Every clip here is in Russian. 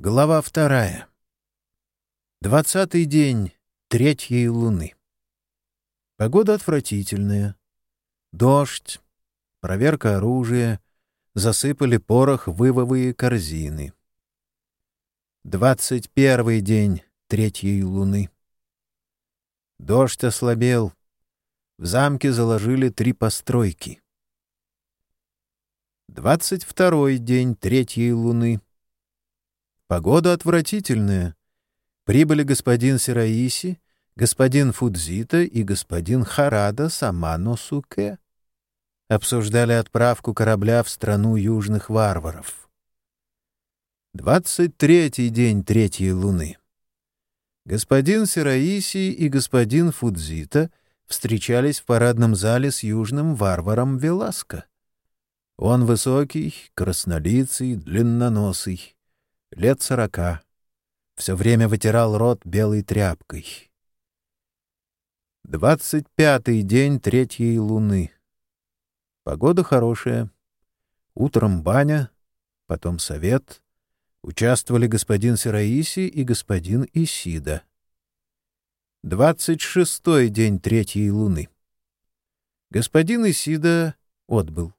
Глава вторая. Двадцатый день третьей луны. Погода отвратительная. Дождь, проверка оружия, засыпали порох вывовые корзины. Двадцать первый день третьей луны. Дождь ослабел. В замке заложили три постройки. Двадцать второй день третьей луны. Погода отвратительная. Прибыли господин Сираиси, господин Фудзита и господин Харада Самано Суке. Обсуждали отправку корабля в страну южных варваров. Двадцать третий день третьей луны. Господин Сираиси и господин Фудзита встречались в парадном зале с южным варваром Веласко. Он высокий, краснолицый, длинноносый лет сорока. Все время вытирал рот белой тряпкой. Двадцать пятый день третьей луны. Погода хорошая. Утром баня, потом совет. Участвовали господин Сираиси и господин Исида. Двадцать шестой день третьей луны. Господин Исида отбыл.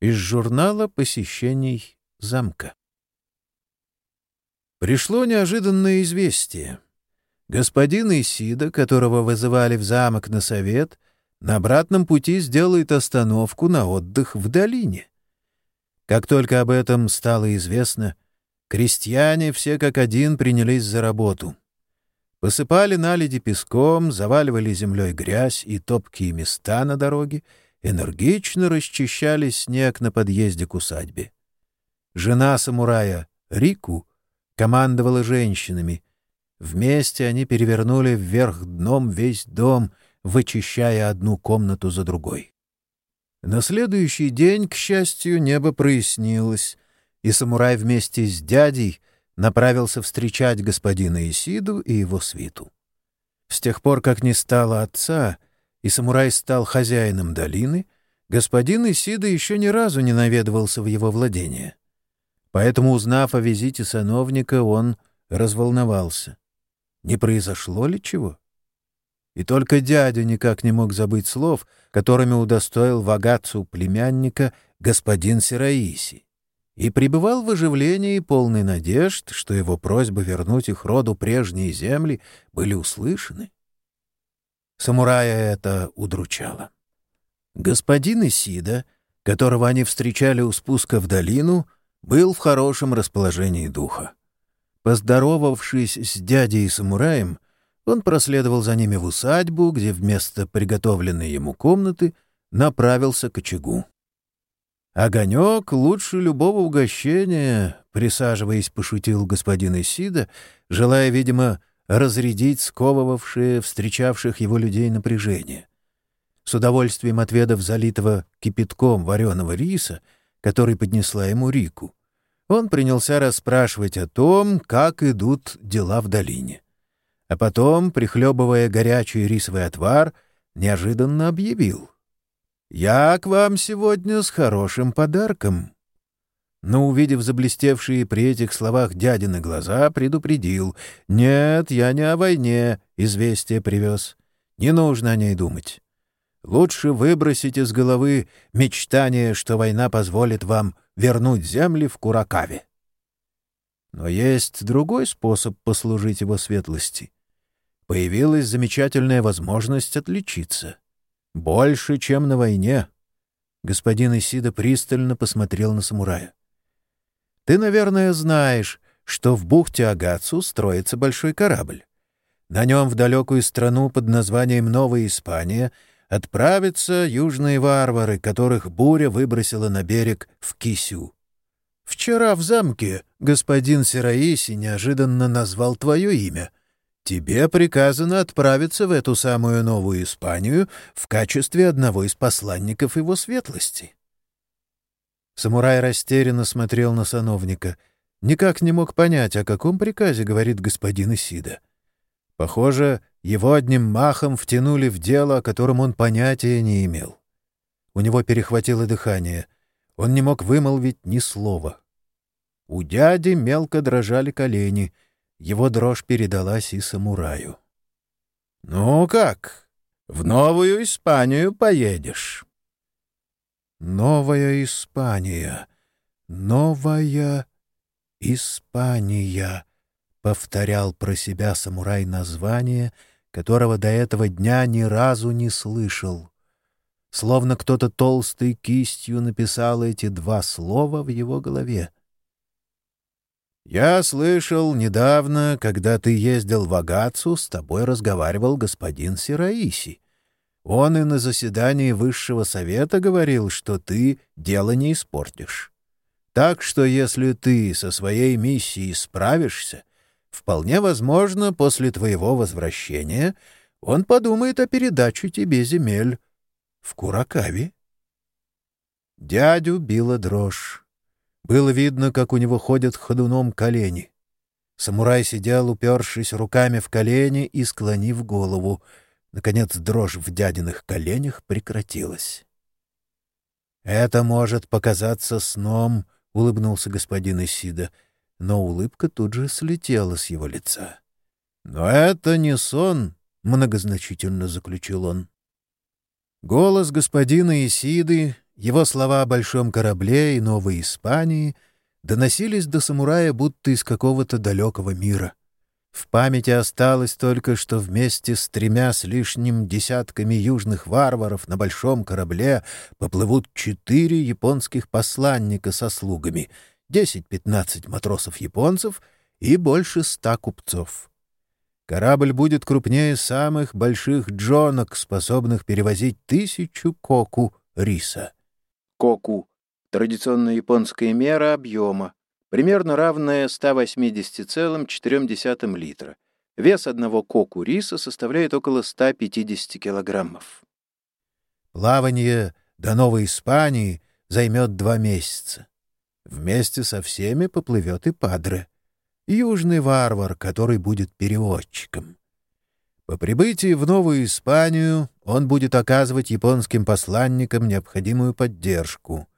Из журнала посещений замка. Пришло неожиданное известие. Господин Исида, которого вызывали в замок на совет, на обратном пути сделает остановку на отдых в долине. Как только об этом стало известно, крестьяне все как один принялись за работу. Посыпали наледи песком, заваливали землей грязь и топкие места на дороге, энергично расчищали снег на подъезде к усадьбе. Жена самурая, Рику, командовала женщинами. Вместе они перевернули вверх дном весь дом, вычищая одну комнату за другой. На следующий день, к счастью, небо прояснилось, и самурай вместе с дядей направился встречать господина Исиду и его свиту. С тех пор, как не стало отца, и самурай стал хозяином долины, господин Исида еще ни разу не наведывался в его владение. Поэтому, узнав о визите сановника, он разволновался. Не произошло ли чего? И только дядя никак не мог забыть слов, которыми удостоил вагацу племянника господин Сираиси, и пребывал в оживлении полной надежд, что его просьба вернуть их роду прежние земли были услышаны. Самурая это удручало. Господин Исида, которого они встречали у спуска в долину, был в хорошем расположении духа. Поздоровавшись с дядей и самураем, он проследовал за ними в усадьбу, где вместо приготовленной ему комнаты направился к очагу. «Огонек лучше любого угощения», — присаживаясь, пошутил господин Исида, желая, видимо, разрядить сковывавшие встречавших его людей напряжение. С удовольствием отведав залитого кипятком вареного риса, который поднесла ему Рику. Он принялся расспрашивать о том, как идут дела в долине. А потом, прихлебывая горячий рисовый отвар, неожиданно объявил. «Я к вам сегодня с хорошим подарком». Но, увидев заблестевшие при этих словах дядины глаза, предупредил. «Нет, я не о войне, известие привез. Не нужно о ней думать. Лучше выбросить из головы мечтание, что война позволит вам вернуть земли в Куракаве. Но есть другой способ послужить его светлости. Появилась замечательная возможность отличиться. Больше, чем на войне. Господин Исида пристально посмотрел на самурая. «Ты, наверное, знаешь, что в бухте Агацу строится большой корабль. На нем в далекую страну под названием Новая Испания — отправятся южные варвары, которых буря выбросила на берег в Кисю. Вчера в замке господин Сираиси неожиданно назвал твое имя. Тебе приказано отправиться в эту самую Новую Испанию в качестве одного из посланников его светлости. Самурай растерянно смотрел на сановника. Никак не мог понять, о каком приказе говорит господин Исида. Похоже, его одним махом втянули в дело, о котором он понятия не имел. У него перехватило дыхание. Он не мог вымолвить ни слова. У дяди мелко дрожали колени. Его дрожь передалась и самураю. — Ну как, в Новую Испанию поедешь? — Новая Испания, Новая Испания, — повторял про себя самурай название, которого до этого дня ни разу не слышал. Словно кто-то толстой кистью написал эти два слова в его голове. «Я слышал недавно, когда ты ездил в Агацу, с тобой разговаривал господин Сираиси. Он и на заседании Высшего Совета говорил, что ты дело не испортишь. Так что если ты со своей миссией справишься, вполне возможно, после твоего возвращения он подумает о передаче тебе земель в Куракаве». Дядю била дрожь. Было видно, как у него ходят ходуном колени. Самурай сидел, упершись руками в колени и склонив голову. Наконец дрожь в дядиных коленях прекратилась. «Это может показаться сном», — улыбнулся господин Исида, но улыбка тут же слетела с его лица. «Но это не сон», — многозначительно заключил он. Голос господина Исиды его слова о большом корабле и Новой Испании доносились до самурая будто из какого-то далекого мира. В памяти осталось только, что вместе с тремя с лишним десятками южных варваров на большом корабле поплывут четыре японских посланника со слугами, десять-пятнадцать матросов-японцев и больше ста купцов. Корабль будет крупнее самых больших джонок, способных перевозить тысячу коку риса коку — традиционная японская мера объема, примерно равная 180,4 литра. Вес одного коку риса составляет около 150 килограммов. Плавание до Новой Испании займет два месяца. Вместе со всеми поплывет и Падре, южный варвар, который будет переводчиком. По прибытии в Новую Испанию он будет оказывать японским посланникам необходимую поддержку.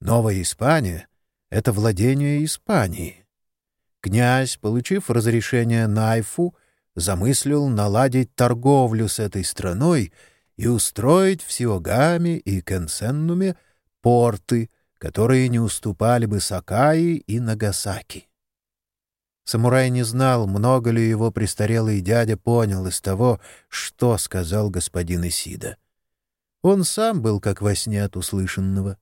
Новая Испания — это владение Испании. Князь, получив разрешение Найфу, замыслил наладить торговлю с этой страной и устроить в Сиогаме и Кенсеннуме порты, которые не уступали бы Сакаи и Нагасаки. Самурай не знал, много ли его престарелый дядя понял из того, что сказал господин Исида. Он сам был как во сне от услышанного.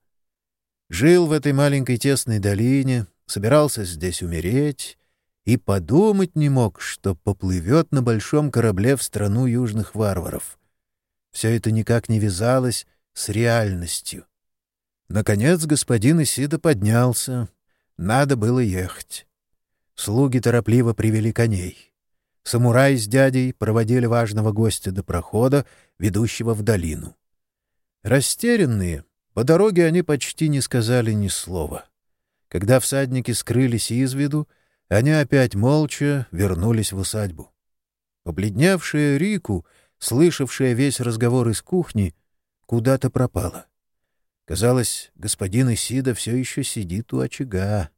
Жил в этой маленькой тесной долине, собирался здесь умереть и подумать не мог, что поплывет на большом корабле в страну южных варваров. Все это никак не вязалось с реальностью. Наконец господин Исида поднялся. Надо было ехать. Слуги торопливо привели коней. Самурай с дядей проводили важного гостя до прохода, ведущего в долину. Растерянные, по дороге они почти не сказали ни слова. Когда всадники скрылись из виду, они опять молча вернулись в усадьбу. Побледневшая Рику, слышавшая весь разговор из кухни, куда-то пропала. Казалось, господин Исида все еще сидит у очага.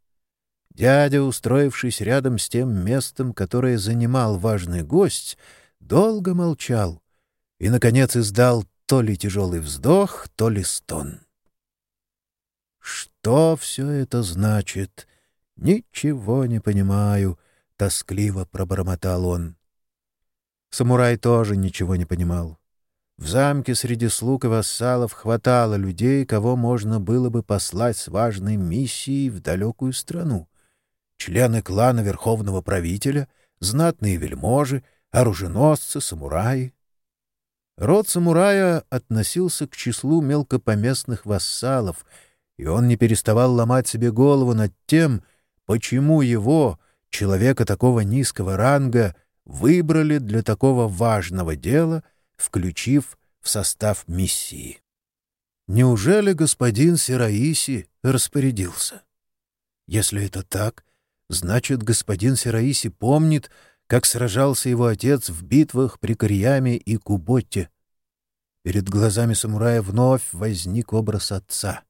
Дядя, устроившись рядом с тем местом, которое занимал важный гость, долго молчал и, наконец, издал то ли тяжелый вздох, то ли стон. «Что все это значит? Ничего не понимаю», — тоскливо пробормотал он. Самурай тоже ничего не понимал. В замке среди слуг и вассалов хватало людей, кого можно было бы послать с важной миссией в далекую страну члены клана верховного правителя, знатные вельможи, оруженосцы, самураи. Род самурая относился к числу мелкопоместных вассалов, и он не переставал ломать себе голову над тем, почему его, человека такого низкого ранга, выбрали для такого важного дела, включив в состав миссии. Неужели господин Сираиси распорядился? Если это так, Значит, господин Сераиси помнит, как сражался его отец в битвах при Корьяме и Куботте. Перед глазами самурая вновь возник образ отца.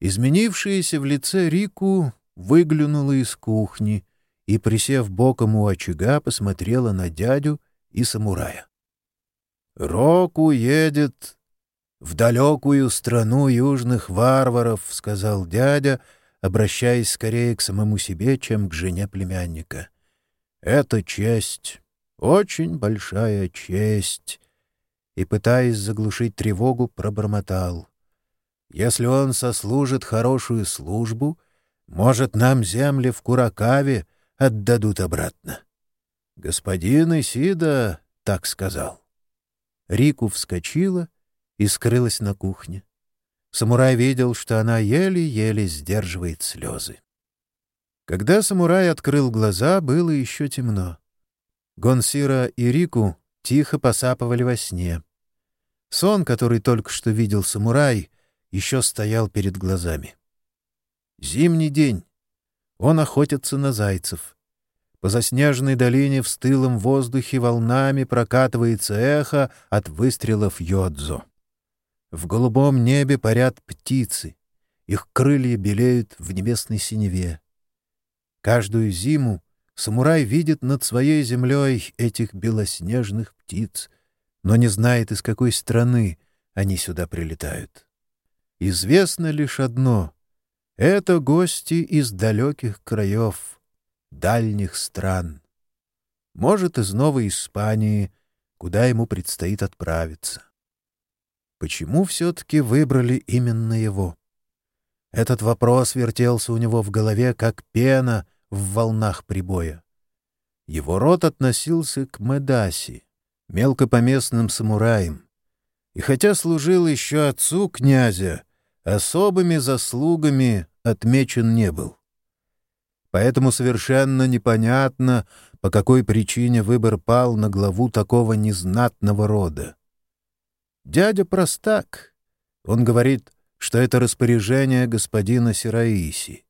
Изменившаяся в лице Рику выглянула из кухни и, присев боком у очага, посмотрела на дядю и самурая. «Рок уедет в далекую страну южных варваров», — сказал дядя, обращаясь скорее к самому себе, чем к жене племянника. «Это честь, очень большая честь». И, пытаясь заглушить тревогу, пробормотал. «Если он сослужит хорошую службу, может, нам земли в Куракаве отдадут обратно». Господин Исида так сказал. Рику вскочила и скрылась на кухне. Самурай видел, что она еле-еле сдерживает слезы. Когда самурай открыл глаза, было еще темно. Гонсира и Рику тихо посапывали во сне. Сон, который только что видел самурай, еще стоял перед глазами. Зимний день. Он охотится на зайцев. По заснеженной долине в стылом воздухе волнами прокатывается эхо от выстрелов Йодзо. В голубом небе парят птицы, их крылья белеют в небесной синеве. Каждую зиму самурай видит над своей землей этих белоснежных птиц, но не знает, из какой страны они сюда прилетают. Известно лишь одно — это гости из далеких краев, дальних стран. Может, из Новой Испании, куда ему предстоит отправиться. Почему все-таки выбрали именно его? Этот вопрос вертелся у него в голове, как пена в волнах прибоя. Его род относился к Медаси, мелкопоместным самураям, и хотя служил еще отцу князя, особыми заслугами отмечен не был. Поэтому совершенно непонятно, по какой причине выбор пал на главу такого незнатного рода. Дядя простак. Он говорит, что это распоряжение господина Сираиси.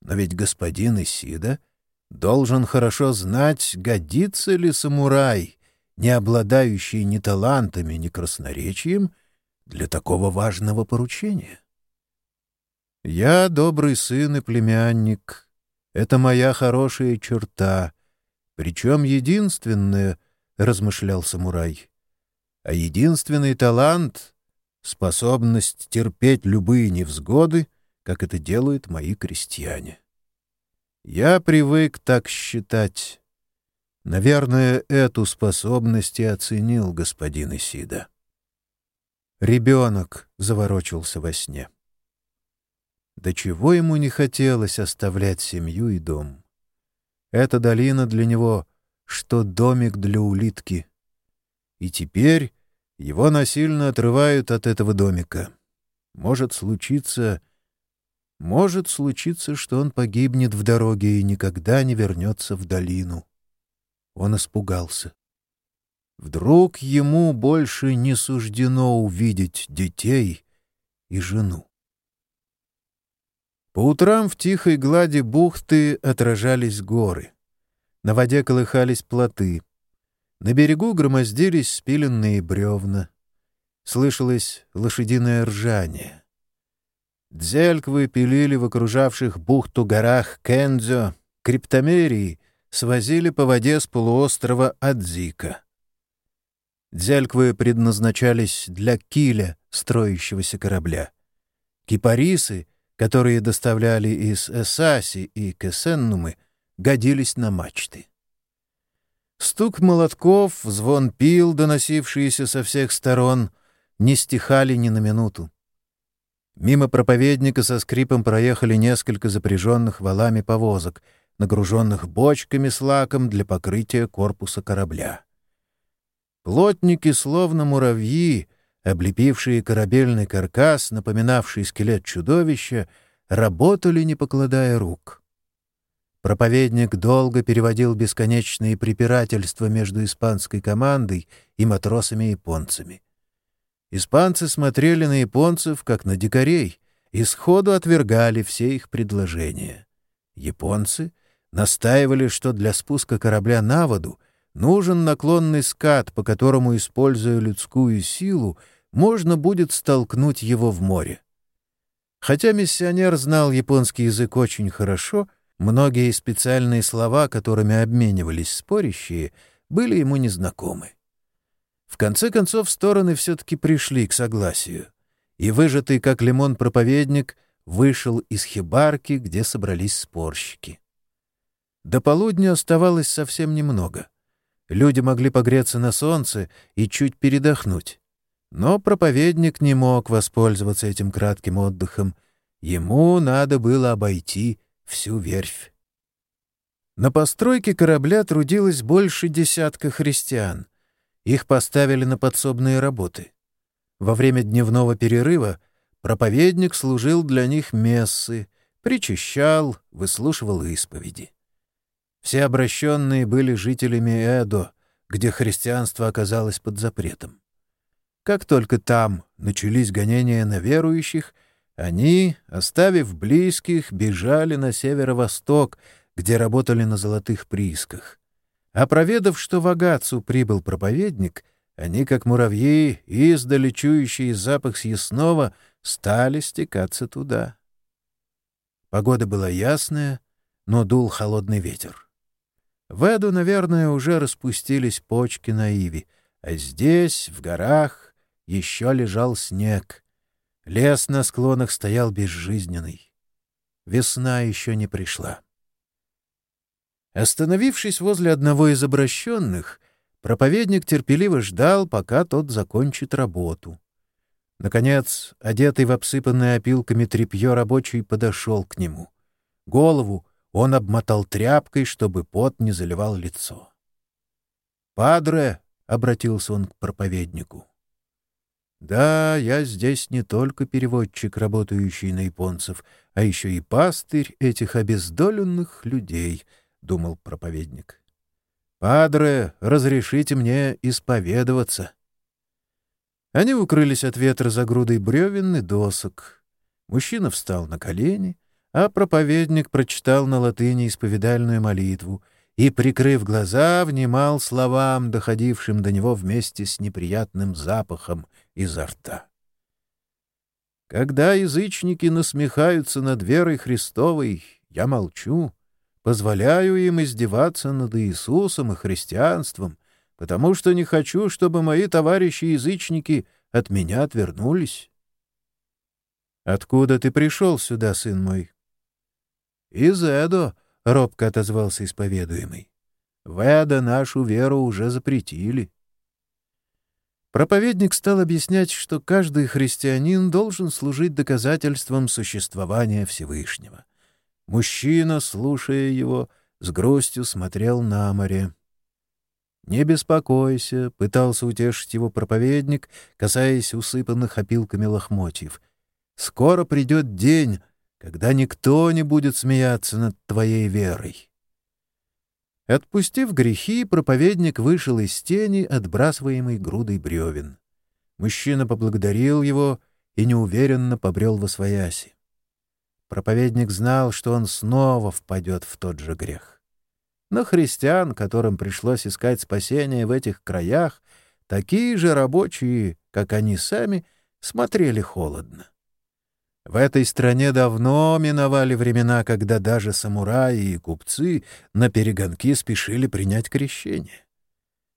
Но ведь господин Исида должен хорошо знать, годится ли самурай, не обладающий ни талантами, ни красноречием, для такого важного поручения. «Я добрый сын и племянник. Это моя хорошая черта, причем единственная», — размышлял самурай а единственный талант — способность терпеть любые невзгоды, как это делают мои крестьяне. Я привык так считать. Наверное, эту способность и оценил господин Исида. Ребенок заворочился во сне. До чего ему не хотелось оставлять семью и дом. Эта долина для него — что домик для улитки — и теперь его насильно отрывают от этого домика. Может случиться... Может случиться, что он погибнет в дороге и никогда не вернется в долину. Он испугался. Вдруг ему больше не суждено увидеть детей и жену. По утрам в тихой глади бухты отражались горы. На воде колыхались плоты — на берегу громоздились спиленные бревна. Слышалось лошадиное ржание. Дзельквы пилили в окружавших бухту горах Кензо, криптомерии свозили по воде с полуострова Адзика. Дзельквы предназначались для киля, строящегося корабля. Кипарисы, которые доставляли из Эсаси и Кесеннумы, годились на мачты. Стук молотков, звон пил, доносившиеся со всех сторон, не стихали ни на минуту. Мимо проповедника со скрипом проехали несколько запряженных валами повозок, нагруженных бочками с лаком для покрытия корпуса корабля. Плотники, словно муравьи, облепившие корабельный каркас, напоминавший скелет чудовища, работали, не покладая рук. Проповедник долго переводил бесконечные препирательства между испанской командой и матросами-японцами. Испанцы смотрели на японцев, как на дикарей, и сходу отвергали все их предложения. Японцы настаивали, что для спуска корабля на воду нужен наклонный скат, по которому, используя людскую силу, можно будет столкнуть его в море. Хотя миссионер знал японский язык очень хорошо, многие специальные слова, которыми обменивались спорящие, были ему незнакомы. В конце концов, стороны все-таки пришли к согласию, и выжатый как лимон проповедник вышел из хибарки, где собрались спорщики. До полудня оставалось совсем немного. Люди могли погреться на солнце и чуть передохнуть. Но проповедник не мог воспользоваться этим кратким отдыхом. Ему надо было обойти всю верфь. На постройке корабля трудилось больше десятка христиан. Их поставили на подсобные работы. Во время дневного перерыва проповедник служил для них мессы, причащал, выслушивал исповеди. Все обращенные были жителями Эдо, где христианство оказалось под запретом. Как только там начались гонения на верующих, они, оставив близких, бежали на северо-восток, где работали на золотых приисках. А проведав, что в Агацу прибыл проповедник, они, как муравьи, издали чующие запах съестного, стали стекаться туда. Погода была ясная, но дул холодный ветер. В Эду, наверное, уже распустились почки на иве, а здесь, в горах, еще лежал снег. Лес на склонах стоял безжизненный. Весна еще не пришла. Остановившись возле одного из обращенных, проповедник терпеливо ждал, пока тот закончит работу. Наконец, одетый в обсыпанное опилками тряпье рабочий подошел к нему. Голову он обмотал тряпкой, чтобы пот не заливал лицо. «Падре!» — обратился он к проповеднику. «Да, я здесь не только переводчик, работающий на японцев, а еще и пастырь этих обездоленных людей», — думал проповедник. «Падре, разрешите мне исповедоваться». Они укрылись от ветра за грудой бревен и досок. Мужчина встал на колени, а проповедник прочитал на латыни исповедальную молитву и, прикрыв глаза, внимал словам, доходившим до него вместе с неприятным запахом изо рта. Когда язычники насмехаются над верой Христовой, я молчу, позволяю им издеваться над Иисусом и христианством, потому что не хочу, чтобы мои товарищи-язычники от меня отвернулись. «Откуда ты пришел сюда, сын мой?» «Из Эдо», — робко отозвался исповедуемый. «В Эдо нашу веру уже запретили». Проповедник стал объяснять, что каждый христианин должен служить доказательством существования Всевышнего. Мужчина, слушая его, с грустью смотрел на море. «Не беспокойся», — пытался утешить его проповедник, касаясь усыпанных опилками лохмотьев. «Скоро придет день, когда никто не будет смеяться над твоей верой. Отпустив грехи, проповедник вышел из тени, отбрасываемой грудой бревен. Мужчина поблагодарил его и неуверенно побрел во свояси. Проповедник знал, что он снова впадет в тот же грех. Но христиан, которым пришлось искать спасение в этих краях, такие же рабочие, как они сами, смотрели холодно. В этой стране давно миновали времена, когда даже самураи и купцы на перегонки спешили принять крещение.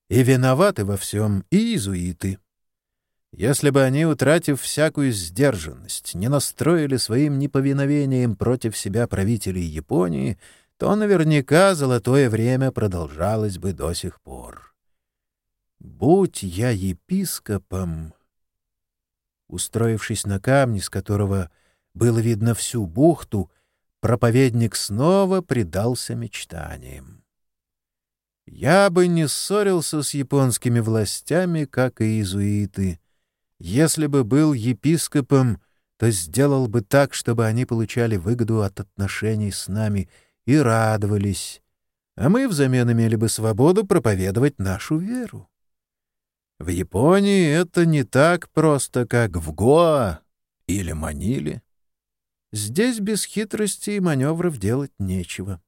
И виноваты во всем и иезуиты. Если бы они, утратив всякую сдержанность, не настроили своим неповиновением против себя правителей Японии, то наверняка золотое время продолжалось бы до сих пор. «Будь я епископом...» Устроившись на камне, с которого было видно всю бухту, проповедник снова предался мечтаниям. Я бы не ссорился с японскими властями, как и иезуиты. Если бы был епископом, то сделал бы так, чтобы они получали выгоду от отношений с нами и радовались, а мы взамен имели бы свободу проповедовать нашу веру. В Японии это не так просто, как в Гоа или Маниле. Здесь без хитрости и маневров делать нечего.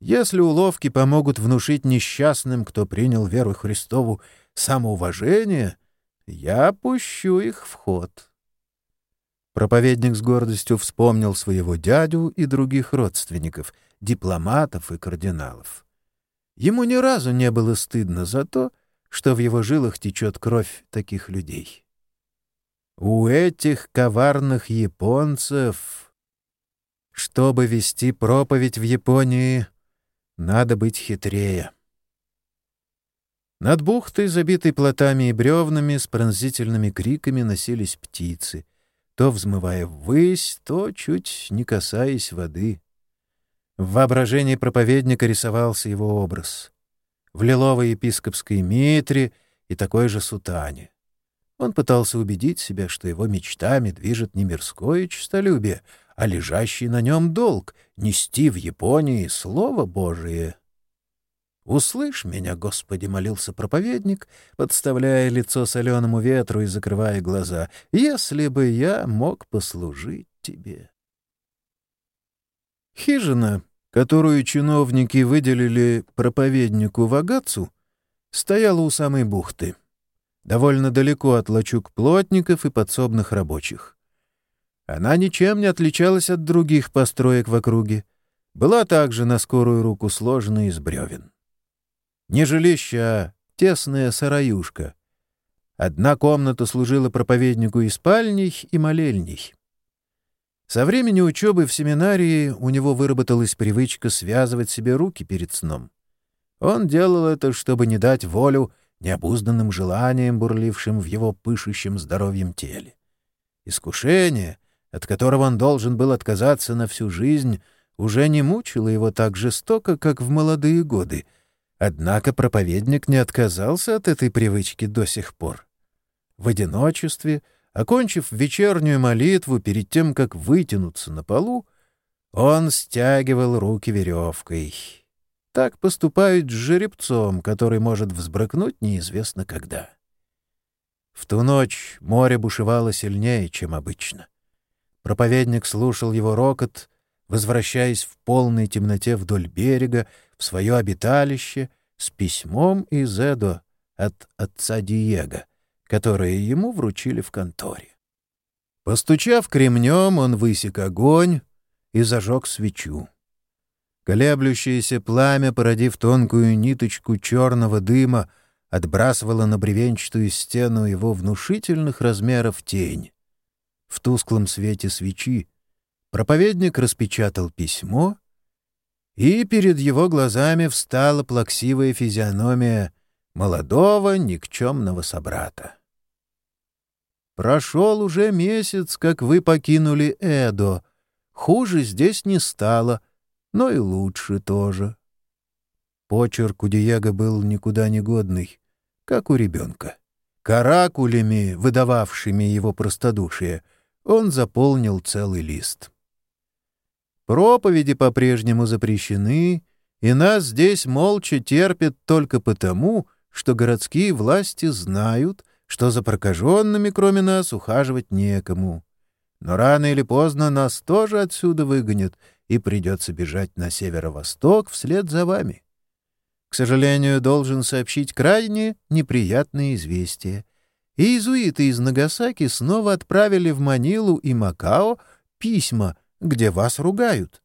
Если уловки помогут внушить несчастным, кто принял веру Христову, самоуважение, я пущу их в ход. Проповедник с гордостью вспомнил своего дядю и других родственников, дипломатов и кардиналов. Ему ни разу не было стыдно за то, в его жилах течет кровь таких людей. У этих коварных японцев, чтобы вести проповедь в Японии, надо быть хитрее. Над бухтой, забитой плотами и бревнами, с пронзительными криками носились птицы, то взмывая ввысь, то чуть не касаясь воды. В воображении проповедника рисовался его образ. В лиловой епископской митре и такой же сутане. Он пытался убедить себя, что его мечтами движет не мирское честолюбие, а лежащий на нем долг — нести в Японии Слово Божие. «Услышь меня, Господи!» — молился проповедник, подставляя лицо соленому ветру и закрывая глаза. «Если бы я мог послужить тебе!» Хижина, которую чиновники выделили проповеднику Вагацу, стояла у самой бухты, довольно далеко от лачуг плотников и подсобных рабочих. Она ничем не отличалась от других построек в округе, была также на скорую руку сложена из бревен. Не жилище, а тесная сараюшка. Одна комната служила проповеднику и спальней, и молельней. Со времени учебы в семинарии у него выработалась привычка связывать себе руки перед сном. Он делал это, чтобы не дать волю необузданным желаниям, бурлившим в его пышущем здоровьем теле. Искушение, от которого он должен был отказаться на всю жизнь, уже не мучило его так жестоко, как в молодые годы — Однако проповедник не отказался от этой привычки до сих пор. В одиночестве, окончив вечернюю молитву перед тем, как вытянуться на полу, он стягивал руки веревкой. Так поступают с жеребцом, который может взбрыкнуть неизвестно когда. В ту ночь море бушевало сильнее, чем обычно. Проповедник слушал его рокот, возвращаясь в полной темноте вдоль берега, в свое обиталище с письмом из Эдо от отца Диего, которое ему вручили в конторе. Постучав кремнем, он высек огонь и зажег свечу. Колеблющееся пламя, породив тонкую ниточку черного дыма, отбрасывало на бревенчатую стену его внушительных размеров тень. В тусклом свете свечи проповедник распечатал письмо и перед его глазами встала плаксивая физиономия молодого никчемного собрата. «Прошел уже месяц, как вы покинули Эдо. Хуже здесь не стало, но и лучше тоже». Почерк у Диего был никуда не годный, как у ребенка. Каракулями, выдававшими его простодушие, он заполнил целый лист. Проповеди по-прежнему запрещены, и нас здесь молча терпят только потому, что городские власти знают, что за прокаженными, кроме нас, ухаживать некому. Но рано или поздно нас тоже отсюда выгонят, и придется бежать на северо-восток вслед за вами. К сожалению, должен сообщить крайне неприятные известия. Иезуиты из Нагасаки снова отправили в Манилу и Макао письма — где вас ругают.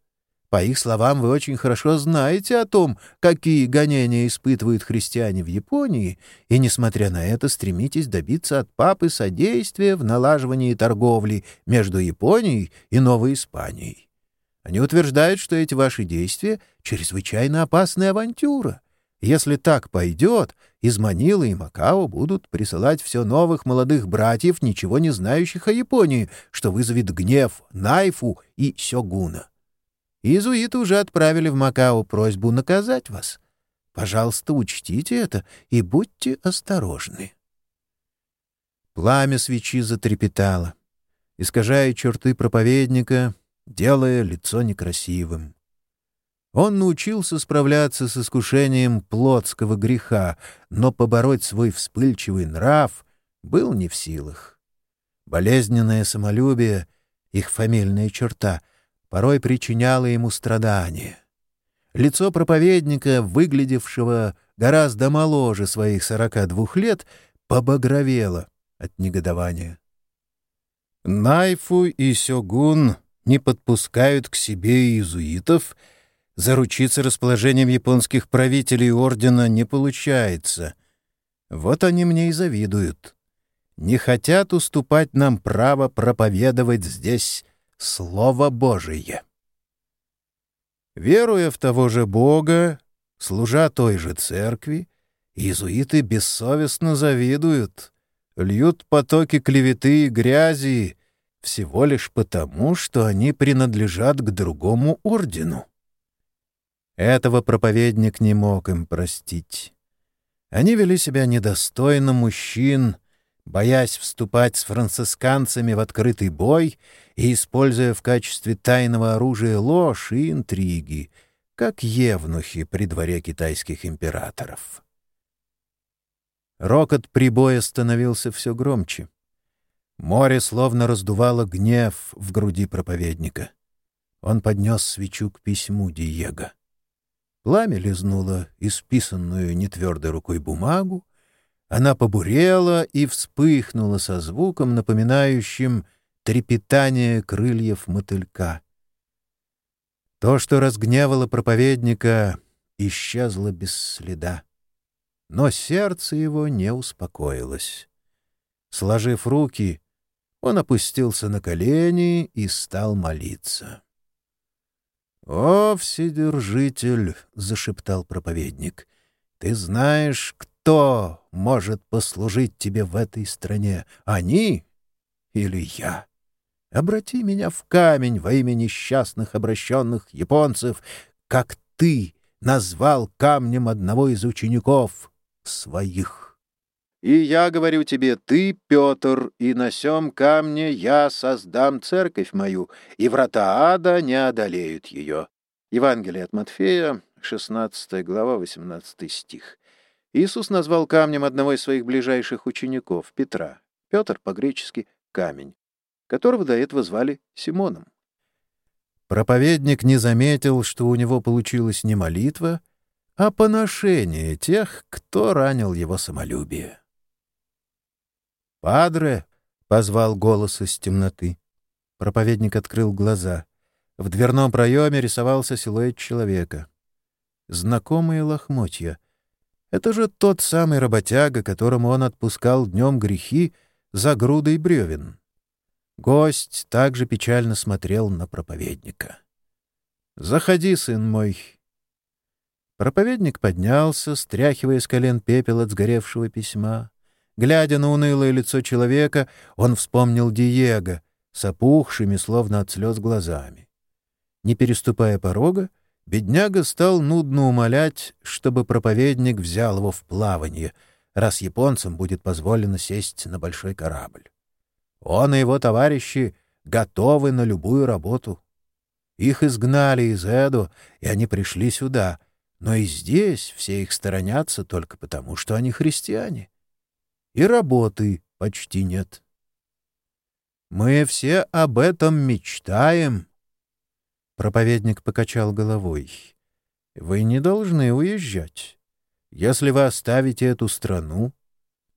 По их словам, вы очень хорошо знаете о том, какие гонения испытывают христиане в Японии, и, несмотря на это, стремитесь добиться от папы содействия в налаживании торговли между Японией и Новой Испанией. Они утверждают, что эти ваши действия — чрезвычайно опасная авантюра. Если так пойдет, из Манилы и Макао будут присылать все новых молодых братьев, ничего не знающих о Японии, что вызовет гнев Найфу и Сёгуна. Иезуиты уже отправили в Макао просьбу наказать вас. Пожалуйста, учтите это и будьте осторожны. Пламя свечи затрепетало, искажая черты проповедника, делая лицо некрасивым. Он научился справляться с искушением плотского греха, но побороть свой вспыльчивый нрав был не в силах. Болезненное самолюбие, их фамильная черта, порой причиняло ему страдания. Лицо проповедника, выглядевшего гораздо моложе своих сорока двух лет, побагровело от негодования. Найфу и Сёгун не подпускают к себе иезуитов, заручиться расположением японских правителей ордена не получается. Вот они мне и завидуют. Не хотят уступать нам право проповедовать здесь Слово Божие. Веруя в того же Бога, служа той же церкви, иезуиты бессовестно завидуют, льют потоки клеветы и грязи всего лишь потому, что они принадлежат к другому ордену. Этого проповедник не мог им простить. Они вели себя недостойно мужчин, боясь вступать с францисканцами в открытый бой и используя в качестве тайного оружия ложь и интриги, как евнухи при дворе китайских императоров. Рокот прибоя становился все громче. Море словно раздувало гнев в груди проповедника. Он поднес свечу к письму Диего. Пламя лизнуло исписанную нетвердой рукой бумагу, она побурела и вспыхнула со звуком, напоминающим трепетание крыльев мотылька. То, что разгневало проповедника, исчезло без следа. Но сердце его не успокоилось. Сложив руки, он опустился на колени и стал молиться. «О, Вседержитель!» — зашептал проповедник. «Ты знаешь, кто кто может послужить тебе в этой стране? Они или я? Обрати меня в камень во имя несчастных обращенных японцев, как ты назвал камнем одного из учеников своих. И я говорю тебе, ты, Петр, и на сем камне я создам церковь мою, и врата ада не одолеют ее. Евангелие от Матфея, 16 глава, 18 стих. Иисус назвал камнем одного из своих ближайших учеников, Петра. Петр по-гречески «камень», которого до этого звали Симоном. Проповедник не заметил, что у него получилась не молитва, а поношение тех, кто ранил его самолюбие. «Падре!» — позвал голос из темноты. Проповедник открыл глаза. В дверном проеме рисовался силуэт человека. Знакомые лохмотья, это же тот самый работяга, которому он отпускал днем грехи за грудой бревен. Гость также печально смотрел на проповедника. «Заходи, сын мой». Проповедник поднялся, стряхивая с колен пепел от сгоревшего письма. Глядя на унылое лицо человека, он вспомнил Диего с опухшими, словно от слез, глазами. Не переступая порога, Бедняга стал нудно умолять, чтобы проповедник взял его в плавание, раз японцам будет позволено сесть на большой корабль. Он и его товарищи готовы на любую работу. Их изгнали из Эду, и они пришли сюда, но и здесь все их сторонятся только потому, что они христиане. И работы почти нет. Мы все об этом мечтаем, Проповедник покачал головой. «Вы не должны уезжать. Если вы оставите эту страну,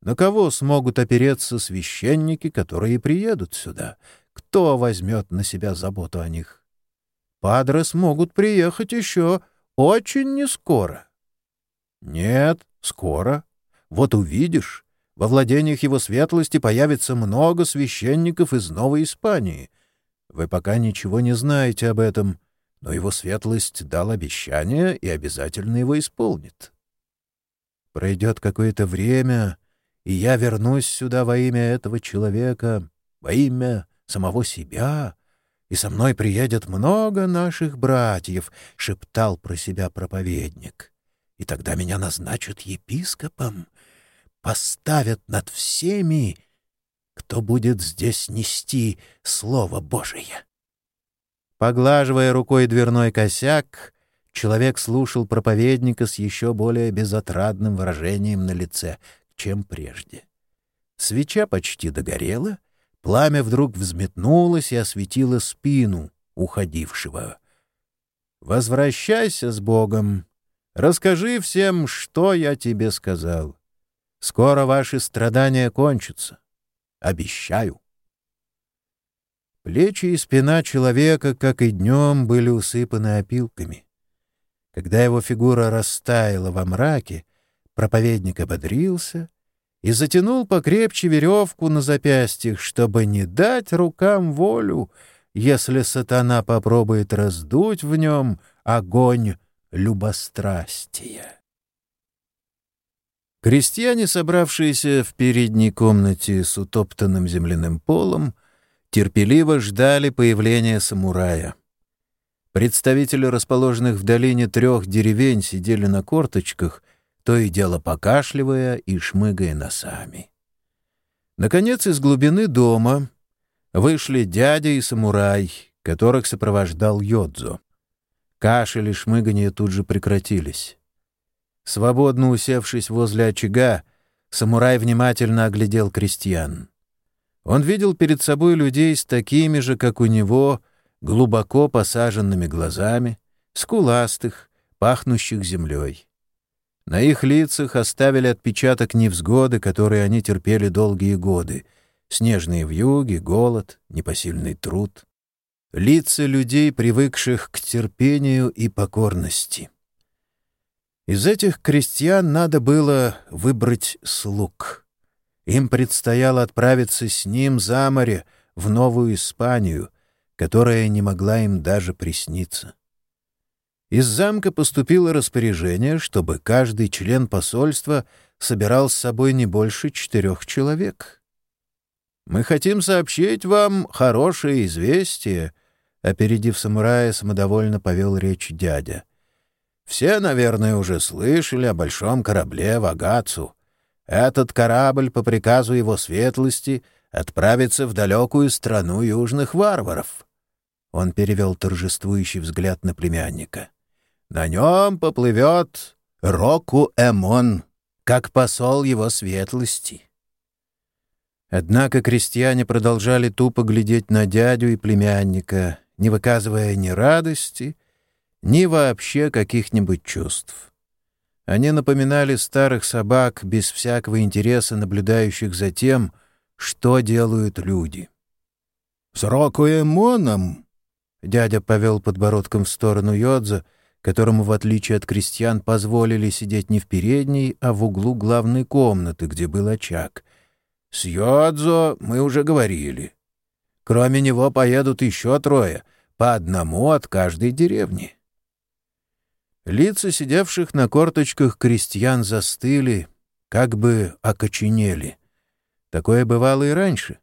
на кого смогут опереться священники, которые приедут сюда? Кто возьмет на себя заботу о них? Падре смогут приехать еще очень нескоро». «Нет, скоро. Вот увидишь, во владениях его светлости появится много священников из Новой Испании — вы пока ничего не знаете об этом, но его светлость дал обещание и обязательно его исполнит. Пройдет какое-то время, и я вернусь сюда во имя этого человека, во имя самого себя, и со мной приедет много наших братьев, — шептал про себя проповедник. И тогда меня назначат епископом, поставят над всеми кто будет здесь нести Слово Божие. Поглаживая рукой дверной косяк, человек слушал проповедника с еще более безотрадным выражением на лице, чем прежде. Свеча почти догорела, пламя вдруг взметнулось и осветило спину уходившего. «Возвращайся с Богом. Расскажи всем, что я тебе сказал. Скоро ваши страдания кончатся. Обещаю. Плечи и спина человека, как и днем, были усыпаны опилками. Когда его фигура растаяла во мраке, проповедник ободрился и затянул покрепче веревку на запястьях, чтобы не дать рукам волю, если сатана попробует раздуть в нем огонь любострастия. Крестьяне, собравшиеся в передней комнате с утоптанным земляным полом, терпеливо ждали появления самурая. Представители расположенных в долине трех деревень сидели на корточках, то и дело покашливая и шмыгая носами. Наконец, из глубины дома вышли дядя и самурай, которых сопровождал Йодзо. Кашель и шмыганье тут же прекратились. Свободно усевшись возле очага, самурай внимательно оглядел крестьян. Он видел перед собой людей с такими же, как у него, глубоко посаженными глазами, скуластых, пахнущих землей. На их лицах оставили отпечаток невзгоды, которые они терпели долгие годы. Снежные вьюги, голод, непосильный труд. Лица людей, привыкших к терпению и покорности. Из этих крестьян надо было выбрать слуг. Им предстояло отправиться с ним за море в Новую Испанию, которая не могла им даже присниться. Из замка поступило распоряжение, чтобы каждый член посольства собирал с собой не больше четырех человек. «Мы хотим сообщить вам хорошее известие», — опередив самурая, самодовольно повел речь дядя. «Все, наверное, уже слышали о большом корабле Вагацу. Этот корабль по приказу его светлости отправится в далекую страну южных варваров. Он перевел торжествующий взгляд на племянника. На нем поплывет Року Эмон, как посол его светлости. Однако крестьяне продолжали тупо глядеть на дядю и племянника, не выказывая ни радости, ни вообще каких-нибудь чувств. Они напоминали старых собак без всякого интереса, наблюдающих за тем, что делают люди. «С Рокуэмоном!» — дядя повел подбородком в сторону Йодза, которому, в отличие от крестьян, позволили сидеть не в передней, а в углу главной комнаты, где был очаг. «С Йодзо мы уже говорили. Кроме него поедут еще трое, по одному от каждой деревни. Лица сидевших на корточках крестьян застыли, как бы окоченели. Такое бывало и раньше.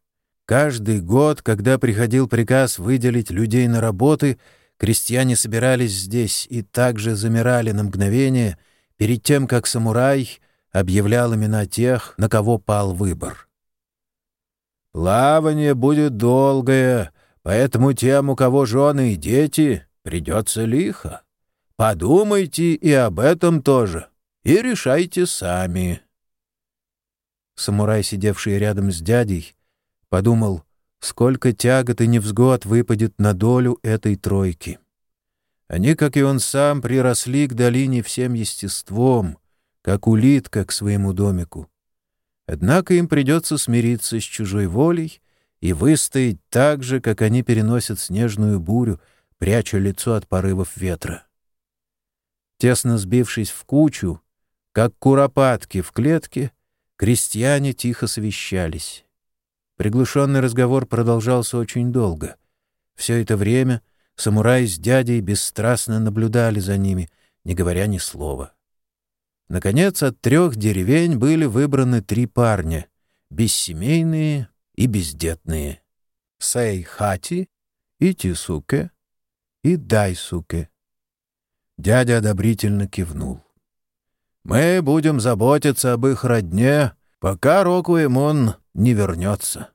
Каждый год, когда приходил приказ выделить людей на работы, крестьяне собирались здесь и также замирали на мгновение перед тем, как самурай объявлял имена тех, на кого пал выбор. «Плавание будет долгое, поэтому тем, у кого жены и дети, придется лихо. Подумайте и об этом тоже, и решайте сами. Самурай, сидевший рядом с дядей, подумал, сколько тягот и невзгод выпадет на долю этой тройки. Они, как и он сам, приросли к долине всем естеством, как улитка к своему домику. Однако им придется смириться с чужой волей и выстоять так же, как они переносят снежную бурю, пряча лицо от порывов ветра. Тесно сбившись в кучу, как куропатки в клетке, крестьяне тихо совещались. Приглушенный разговор продолжался очень долго. Все это время самурай с дядей бесстрастно наблюдали за ними, не говоря ни слова. Наконец, от трех деревень были выбраны три парня — бессемейные и бездетные — Сэй-Хати и Тисуке и Дайсуке. Дядя одобрительно кивнул. «Мы будем заботиться об их родне, пока Рокуэмон не вернется».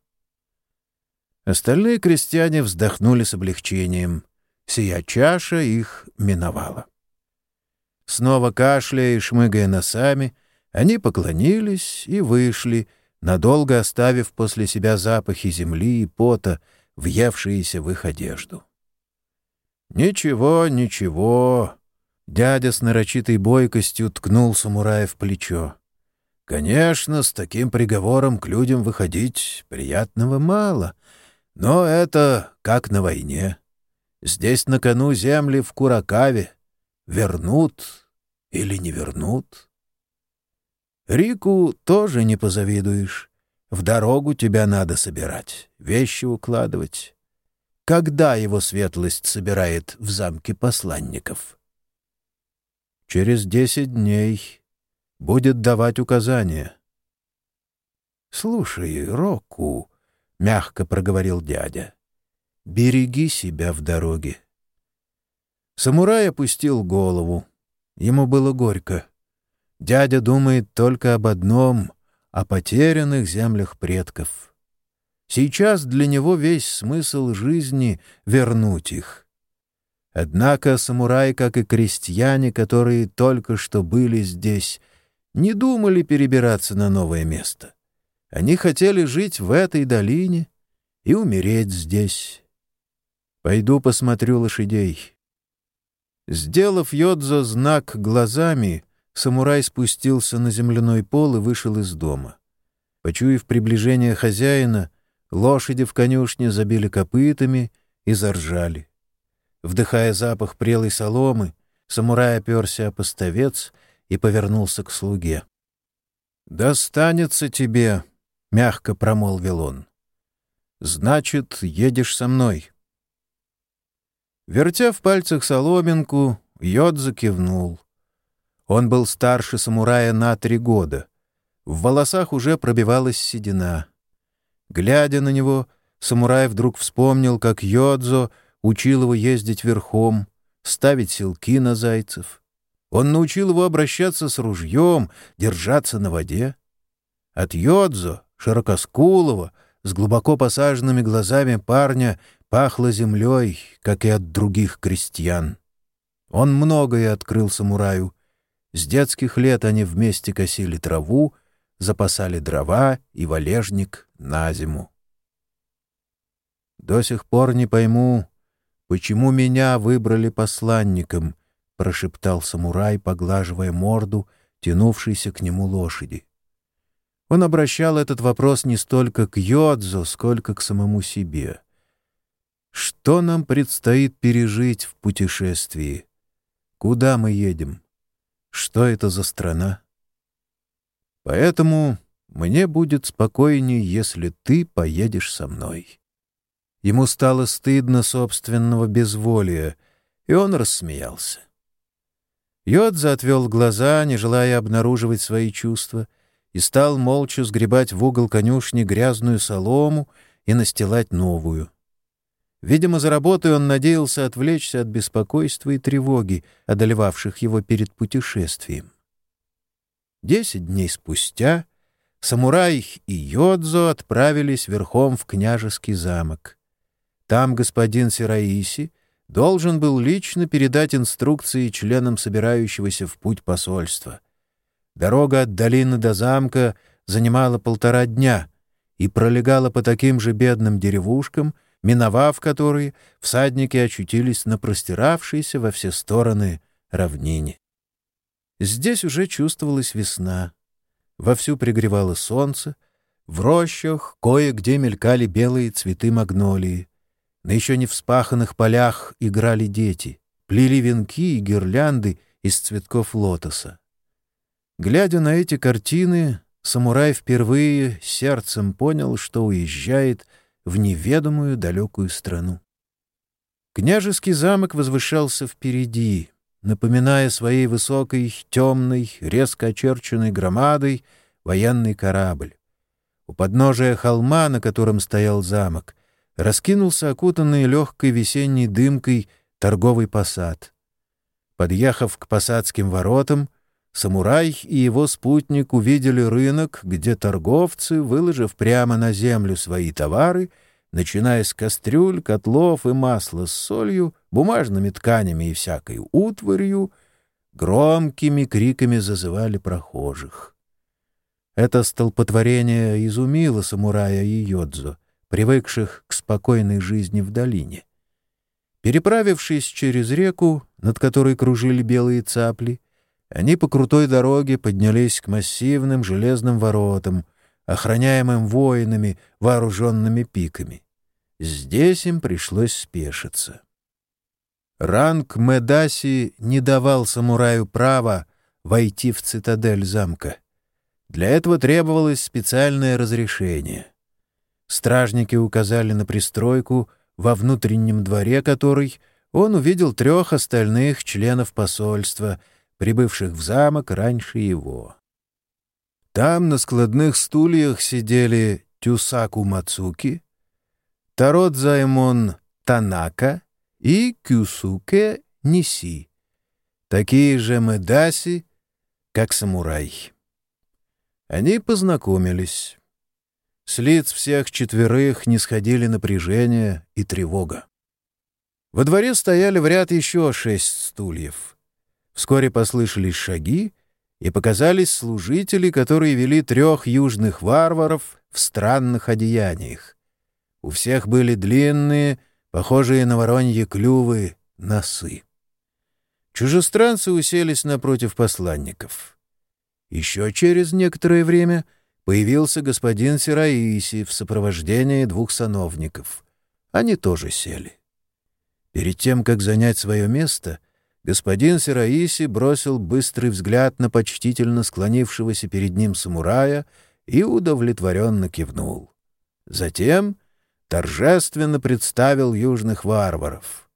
Остальные крестьяне вздохнули с облегчением. Сия чаша их миновала. Снова кашляя и шмыгая носами, они поклонились и вышли, надолго оставив после себя запахи земли и пота, въевшиеся в их одежду. «Ничего, ничего», Дядя с нарочитой бойкостью ткнул самурая в плечо. «Конечно, с таким приговором к людям выходить приятного мало, Но это как на войне. Здесь на кону земли в Куракаве. Вернут или не вернут? Рику тоже не позавидуешь. В дорогу тебя надо собирать, вещи укладывать. Когда его светлость собирает в замке посланников? Через десять дней будет давать указания. — Слушай, Року, — мягко проговорил дядя, — береги себя в дороге. Самурай опустил голову. Ему было горько. Дядя думает только об одном — о потерянных землях предков. Сейчас для него весь смысл жизни — вернуть их. Однако самураи, как и крестьяне, которые только что были здесь, не думали перебираться на новое место. Они хотели жить в этой долине и умереть здесь. Пойду посмотрю лошадей. Сделав Йодзо знак глазами, самурай спустился на земляной пол и вышел из дома. Почуяв приближение хозяина, лошади в конюшне забили копытами и заржали. Вдыхая запах прелой соломы, самурай оперся о поставец и повернулся к слуге. «Достанется тебе», — мягко промолвил он. «Значит, едешь со мной». Вертя в пальцах соломинку, Йодза кивнул. Он был старше самурая на три года. В волосах уже пробивалась седина. Глядя на него, самурай вдруг вспомнил, как Йодзо учил его ездить верхом, ставить селки на зайцев. Он научил его обращаться с ружьем, держаться на воде. От Йодзо широкоскулого, с глубоко посаженными глазами парня пахло землей, как и от других крестьян. Он многое открыл самураю. С детских лет они вместе косили траву, запасали дрова и валежник на зиму. «До сих пор не пойму, почему меня выбрали посланником», — прошептал самурай, поглаживая морду, тянувшейся к нему лошади. Он обращал этот вопрос не столько к Йодзо, сколько к самому себе. Что нам предстоит пережить в путешествии? Куда мы едем? Что это за страна? Поэтому мне будет спокойней, если ты поедешь со мной. Ему стало стыдно собственного безволия, и он рассмеялся. Йодза отвел глаза, не желая обнаруживать свои чувства — и стал молча сгребать в угол конюшни грязную солому и настилать новую. Видимо, за работой он надеялся отвлечься от беспокойства и тревоги, одолевавших его перед путешествием. Десять дней спустя самурай и Йодзо отправились верхом в княжеский замок. Там господин Сираиси должен был лично передать инструкции членам собирающегося в путь посольства — Дорога от долины до замка занимала полтора дня и пролегала по таким же бедным деревушкам, миновав которые, всадники очутились на простиравшейся во все стороны равнине. Здесь уже чувствовалась весна. Вовсю пригревало солнце, в рощах кое-где мелькали белые цветы магнолии. На еще не вспаханных полях играли дети, плели венки и гирлянды из цветков лотоса. Глядя на эти картины, самурай впервые сердцем понял, что уезжает в неведомую далекую страну. Княжеский замок возвышался впереди, напоминая своей высокой, темной, резко очерченной громадой военный корабль. У подножия холма, на котором стоял замок, раскинулся окутанный легкой весенней дымкой торговый посад. Подъехав к посадским воротам, Самурай и его спутник увидели рынок, где торговцы, выложив прямо на землю свои товары, начиная с кастрюль, котлов и масла с солью, бумажными тканями и всякой утварью, громкими криками зазывали прохожих. Это столпотворение изумило самурая и Йодзо, привыкших к спокойной жизни в долине. Переправившись через реку, над которой кружили белые цапли, они по крутой дороге поднялись к массивным железным воротам, охраняемым воинами, вооруженными пиками. здесь им пришлось спешиться. Ранг Медаси не давал самураю права войти в цитадель замка. Для этого требовалось специальное разрешение. Стражники указали на пристройку, во внутреннем дворе которой он увидел трех остальных членов посольства, прибывших в замок раньше его. Там на складных стульях сидели Тюсаку Мацуки, Тародзаймон Танака и Кюсуке Ниси, такие же Медаси, как самурай. Они познакомились. С лиц всех четверых не сходили напряжение и тревога. Во дворе стояли в ряд еще шесть стульев. Вскоре послышались шаги, и показались служители, которые вели трех южных варваров в странных одеяниях. У всех были длинные, похожие на вороньи клювы, носы. Чужестранцы уселись напротив посланников. Еще через некоторое время появился господин Сираиси в сопровождении двух сановников. Они тоже сели. Перед тем, как занять свое место, господин Сираиси бросил быстрый взгляд на почтительно склонившегося перед ним самурая и удовлетворенно кивнул. Затем торжественно представил южных варваров.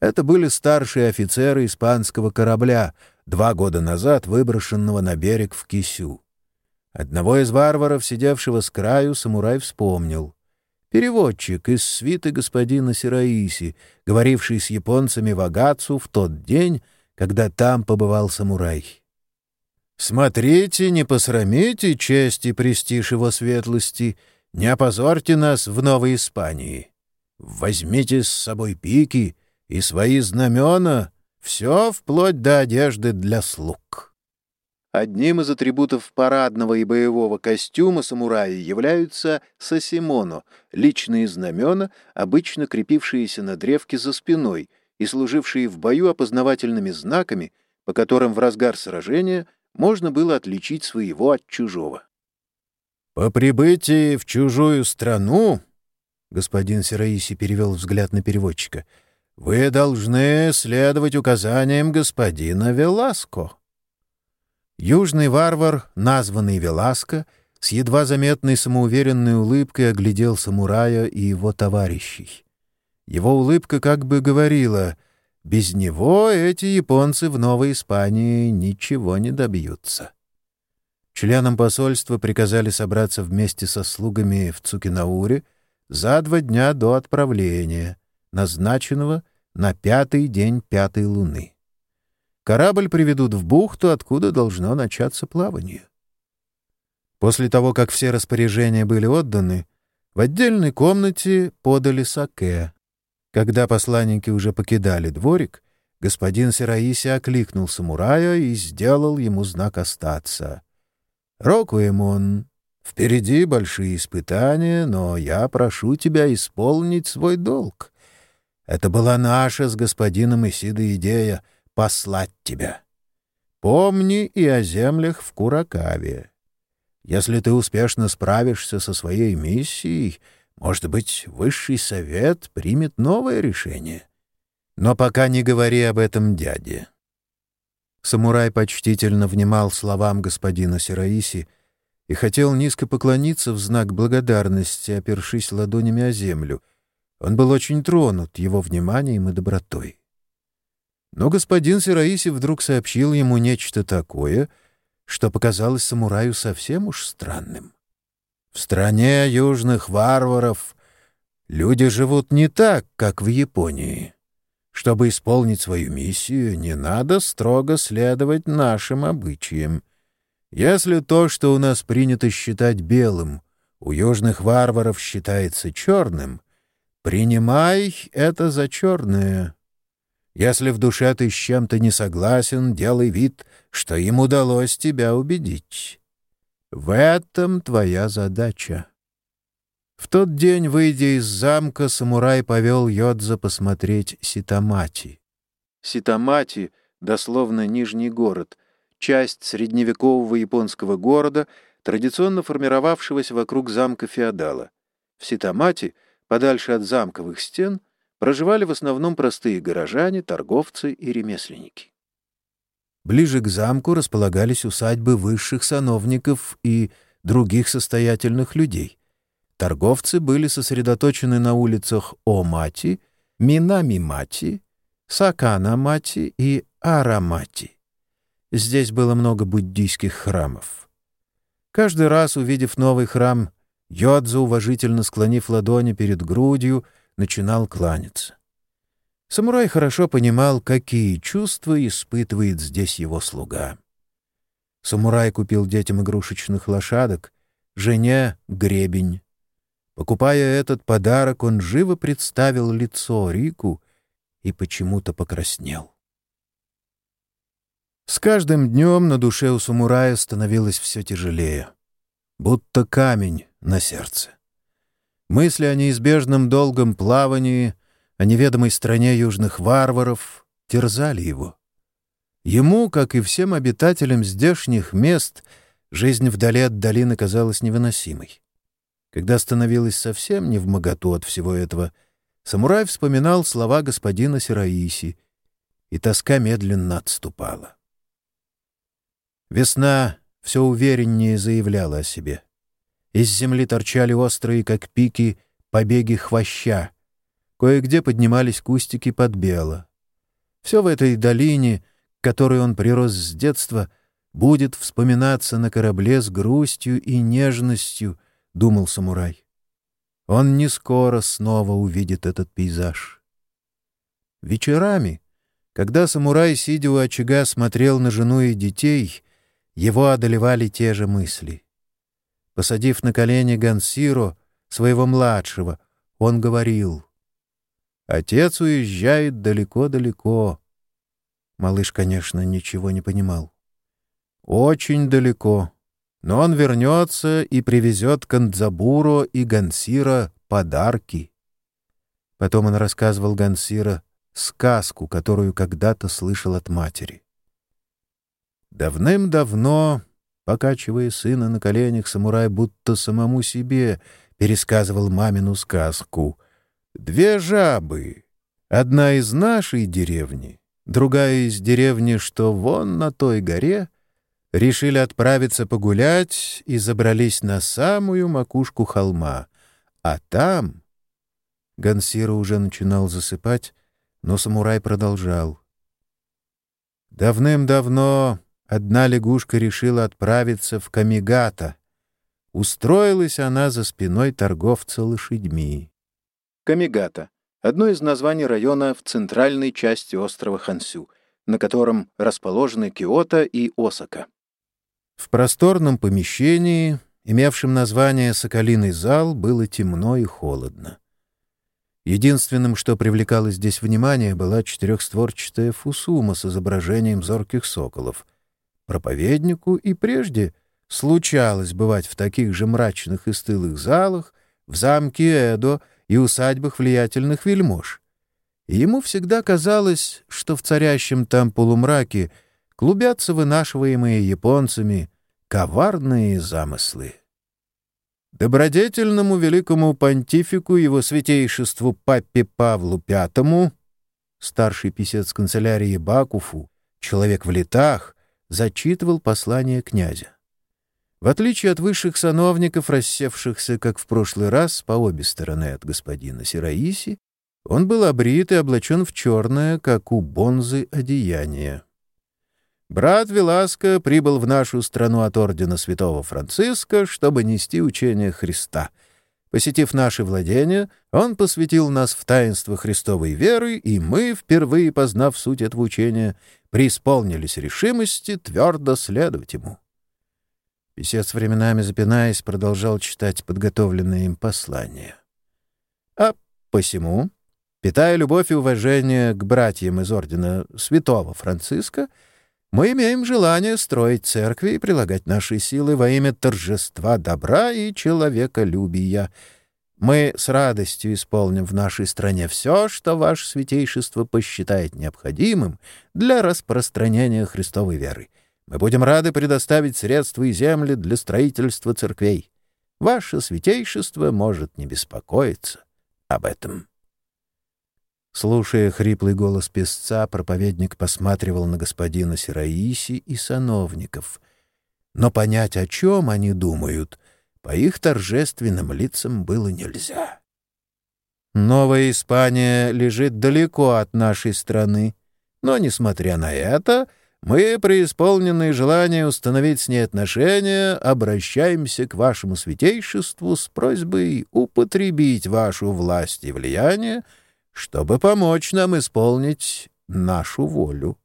Это были старшие офицеры испанского корабля, два года назад выброшенного на берег в Кисю. Одного из варваров, сидевшего с краю, самурай вспомнил. Переводчик из свиты господина Сираиси, говоривший с японцами в Агацу в тот день, когда там побывал самурай. «Смотрите, не посрамите честь и престиж его светлости, не опозорьте нас в Новой Испании. Возьмите с собой пики и свои знамена, все вплоть до одежды для слуг». Одним из атрибутов парадного и боевого костюма самурая являются сосимоно — личные знамена, обычно крепившиеся на древке за спиной и служившие в бою опознавательными знаками, по которым в разгар сражения можно было отличить своего от чужого. «По прибытии в чужую страну», — господин Сираиси перевел взгляд на переводчика, — «вы должны следовать указаниям господина Веласко». Южный варвар, названный Веласко, с едва заметной самоуверенной улыбкой оглядел самурая и его товарищей. Его улыбка как бы говорила, без него эти японцы в Новой Испании ничего не добьются. Членам посольства приказали собраться вместе со слугами в Цукинауре за два дня до отправления, назначенного на пятый день пятой луны. Корабль приведут в бухту, откуда должно начаться плавание. После того, как все распоряжения были отданы, в отдельной комнате подали саке. Когда посланники уже покидали дворик, господин Сираиси окликнул самурая и сделал ему знак остаться. «Рокуэмон, впереди большие испытания, но я прошу тебя исполнить свой долг. Это была наша с господином Исидо идея — послать тебя. Помни и о землях в Куракаве. Если ты успешно справишься со своей миссией, может быть, Высший Совет примет новое решение. Но пока не говори об этом дяде». Самурай почтительно внимал словам господина Сираиси и хотел низко поклониться в знак благодарности, опершись ладонями о землю. Он был очень тронут его вниманием и добротой. Но господин Сираиси вдруг сообщил ему нечто такое, что показалось самураю совсем уж странным. В стране южных варваров люди живут не так, как в Японии. Чтобы исполнить свою миссию, не надо строго следовать нашим обычаям. Если то, что у нас принято считать белым, у южных варваров считается черным, принимай это за черное. Если в душе ты с чем-то не согласен, делай вид, что им удалось тебя убедить. В этом твоя задача. В тот день, выйдя из замка, самурай повел Йодза посмотреть Ситамати. Ситамати, дословно Нижний город, часть средневекового японского города, традиционно формировавшегося вокруг замка феодала. В Ситамати Подальше от замковых стен проживали в основном простые горожане, торговцы и ремесленники. Ближе к замку располагались усадьбы высших сановников и других состоятельных людей. Торговцы были сосредоточены на улицах О-Мати, Минами-Мати, Сакана-Мати и Арамати. Здесь было много буддийских храмов. Каждый раз, увидев новый храм, Йодза, уважительно склонив ладони перед грудью, начинал кланяться. Самурай хорошо понимал, какие чувства испытывает здесь его слуга. Самурай купил детям игрушечных лошадок, жене — гребень. Покупая этот подарок, он живо представил лицо Рику и почему-то покраснел. С каждым днем на душе у самурая становилось все тяжелее, будто камень на сердце. Мысли о неизбежном долгом плавании, о неведомой стране южных варваров терзали его. Ему, как и всем обитателям здешних мест, жизнь вдали от долины казалась невыносимой. Когда становилось совсем не в моготу от всего этого, самурай вспоминал слова господина Сираиси, и тоска медленно отступала. Весна все увереннее заявляла о себе. Из земли торчали острые, как пики, побеги хвоща. Кое-где поднимались кустики подбела. Все в этой долине, к которой он прирос с детства, будет вспоминаться на корабле с грустью и нежностью, — думал самурай. Он не скоро снова увидит этот пейзаж. Вечерами, когда самурай, сидя у очага, смотрел на жену и детей, его одолевали те же мысли. Посадив на колени Гансиро, своего младшего, он говорил, «Отец уезжает далеко-далеко». Малыш, конечно, ничего не понимал. «Очень далеко, но он вернется и привезет Кандзабуро и Гансира подарки». Потом он рассказывал Гансира сказку, которую когда-то слышал от матери. Давным-давно, покачивая сына на коленях, самурай будто самому себе пересказывал мамину сказку. «Две жабы. Одна из нашей деревни, другая из деревни, что вон на той горе, решили отправиться погулять и забрались на самую макушку холма. А там...» Гансира уже начинал засыпать, но самурай продолжал. «Давным-давно одна лягушка решила отправиться в Камигата. Устроилась она за спиной торговца лошадьми. Камигата — одно из названий района в центральной части острова Хансю, на котором расположены Киото и Осака. В просторном помещении, имевшем название «Соколиный зал», было темно и холодно. Единственным, что привлекало здесь внимание, была четырехстворчатая фусума с изображением зорких соколов — Проповеднику и прежде случалось бывать в таких же мрачных и стылых залах, в замке Эдо и усадьбах влиятельных вельмож. И ему всегда казалось, что в царящем там полумраке клубятся вынашиваемые японцами коварные замыслы. Добродетельному великому понтифику его святейшеству папе Павлу V, старший писец канцелярии Бакуфу, человек в летах, зачитывал послание князя. В отличие от высших сановников, рассевшихся, как в прошлый раз, по обе стороны от господина Сираиси, он был обрит и облачен в черное, как у бонзы, одеяние. Брат Веласко прибыл в нашу страну от ордена святого Франциска, чтобы нести учение Христа — Посетив наши владения, он посвятил нас в таинство Христовой веры, и мы, впервые познав суть этого учения, преисполнились решимости твердо следовать ему. Песец, временами запинаясь, продолжал читать подготовленное им послание. А посему, питая любовь и уважение к братьям из ордена святого Франциска, мы имеем желание строить церкви и прилагать наши силы во имя торжества добра и человеколюбия. Мы с радостью исполним в нашей стране все, что ваше святейшество посчитает необходимым для распространения Христовой веры. Мы будем рады предоставить средства и земли для строительства церквей. Ваше святейшество может не беспокоиться об этом. Слушая хриплый голос песца, проповедник посматривал на господина Сираиси и сановников. Но понять, о чем они думают, по их торжественным лицам было нельзя. Новая Испания лежит далеко от нашей страны, но, несмотря на это, мы, преисполненные желания установить с ней отношения, обращаемся к вашему святейшеству с просьбой употребить вашу власть и влияние, чтобы помочь нам исполнить нашу волю.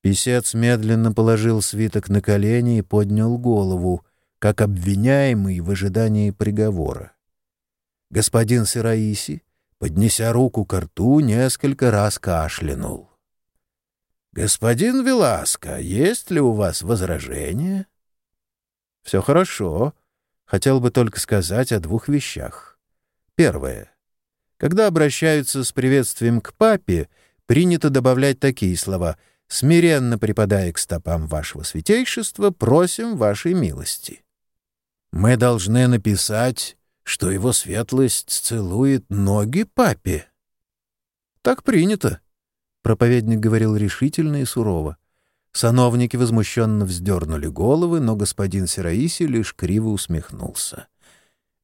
Писец медленно положил свиток на колени и поднял голову, как обвиняемый в ожидании приговора. Господин Сираиси, поднеся руку к рту, несколько раз кашлянул. «Господин Веласко, есть ли у вас возражения?» «Все хорошо. Хотел бы только сказать о двух вещах. Первое. Когда обращаются с приветствием к папе, принято добавлять такие слова «Смиренно припадая к стопам вашего святейшества, просим вашей милости». Мы должны написать что его светлость целует ноги папе. Так принято, — проповедник говорил решительно и сурово. Сановники возмущенно вздернули головы, но господин Сераиси лишь криво усмехнулся.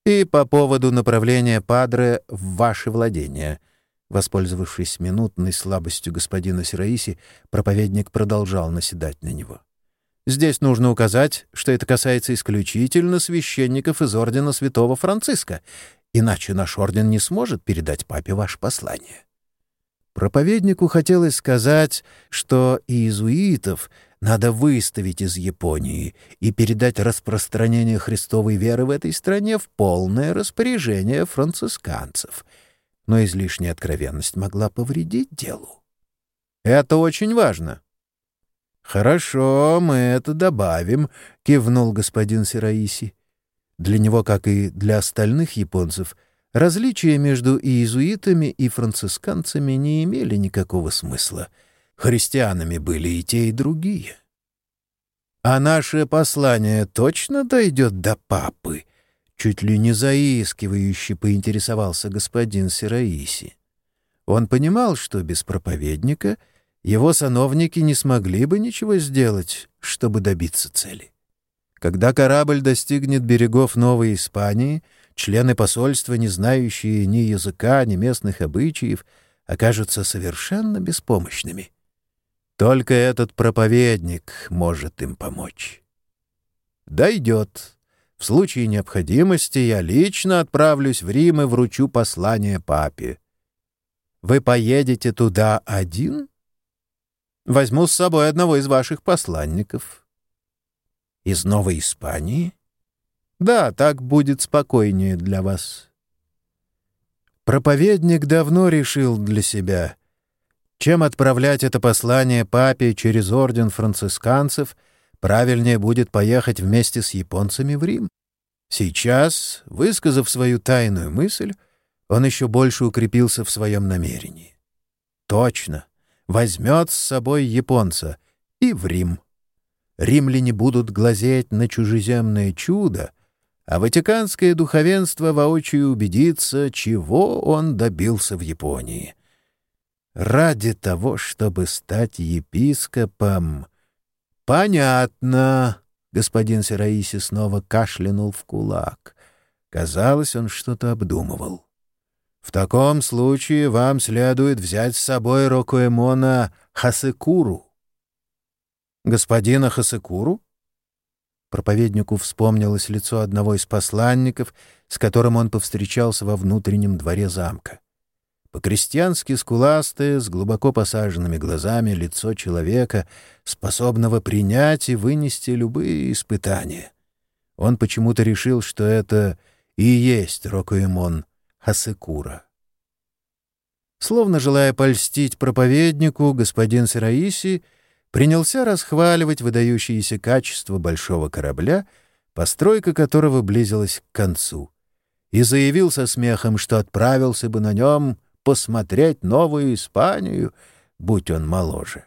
«И по поводу направления Падре в ваше владение», Воспользовавшись минутной слабостью господина Сераиси, проповедник продолжал наседать на него. Здесь нужно указать, что это касается исключительно священников из ордена святого Франциска, иначе наш орден не сможет передать папе ваше послание. Проповеднику хотелось сказать, что иезуитов надо выставить из Японии и передать распространение христовой веры в этой стране в полное распоряжение францисканцев. Но излишняя откровенность могла повредить делу. «Это очень важно», «Хорошо, мы это добавим», — кивнул господин Сираиси. Для него, как и для остальных японцев, различия между иезуитами и францисканцами не имели никакого смысла. Христианами были и те, и другие. «А наше послание точно дойдет до папы?» Чуть ли не заискивающе поинтересовался господин Сираиси. Он понимал, что без проповедника — его сановники не смогли бы ничего сделать, чтобы добиться цели. Когда корабль достигнет берегов Новой Испании, члены посольства, не знающие ни языка, ни местных обычаев, окажутся совершенно беспомощными. Только этот проповедник может им помочь. Дойдет. В случае необходимости я лично отправлюсь в Рим и вручу послание папе. Вы поедете туда один? Возьму с собой одного из ваших посланников». «Из Новой Испании?» «Да, так будет спокойнее для вас». Проповедник давно решил для себя, чем отправлять это послание папе через орден францисканцев, правильнее будет поехать вместе с японцами в Рим. Сейчас, высказав свою тайную мысль, он еще больше укрепился в своем намерении. Точно возьмет с собой японца и в Рим. Римляне будут глазеть на чужеземное чудо, а ватиканское духовенство воочию убедится, чего он добился в Японии. Ради того, чтобы стать епископом... «Понятно», — господин Сераиси снова кашлянул в кулак. Казалось, он что-то обдумывал. В таком случае вам следует взять с собой Рокуэмона Хасекуру. Господина Хасекуру? Проповеднику вспомнилось лицо одного из посланников, с которым он повстречался во внутреннем дворе замка. По-крестьянски скуластое, с глубоко посаженными глазами лицо человека, способного принять и вынести любые испытания. Он почему-то решил, что это и есть Рокуэмон Хасекура. Словно желая польстить проповеднику, господин Сираиси принялся расхваливать выдающиеся качества большого корабля, постройка которого близилась к концу, и заявил со смехом, что отправился бы на нем посмотреть новую Испанию, будь он моложе.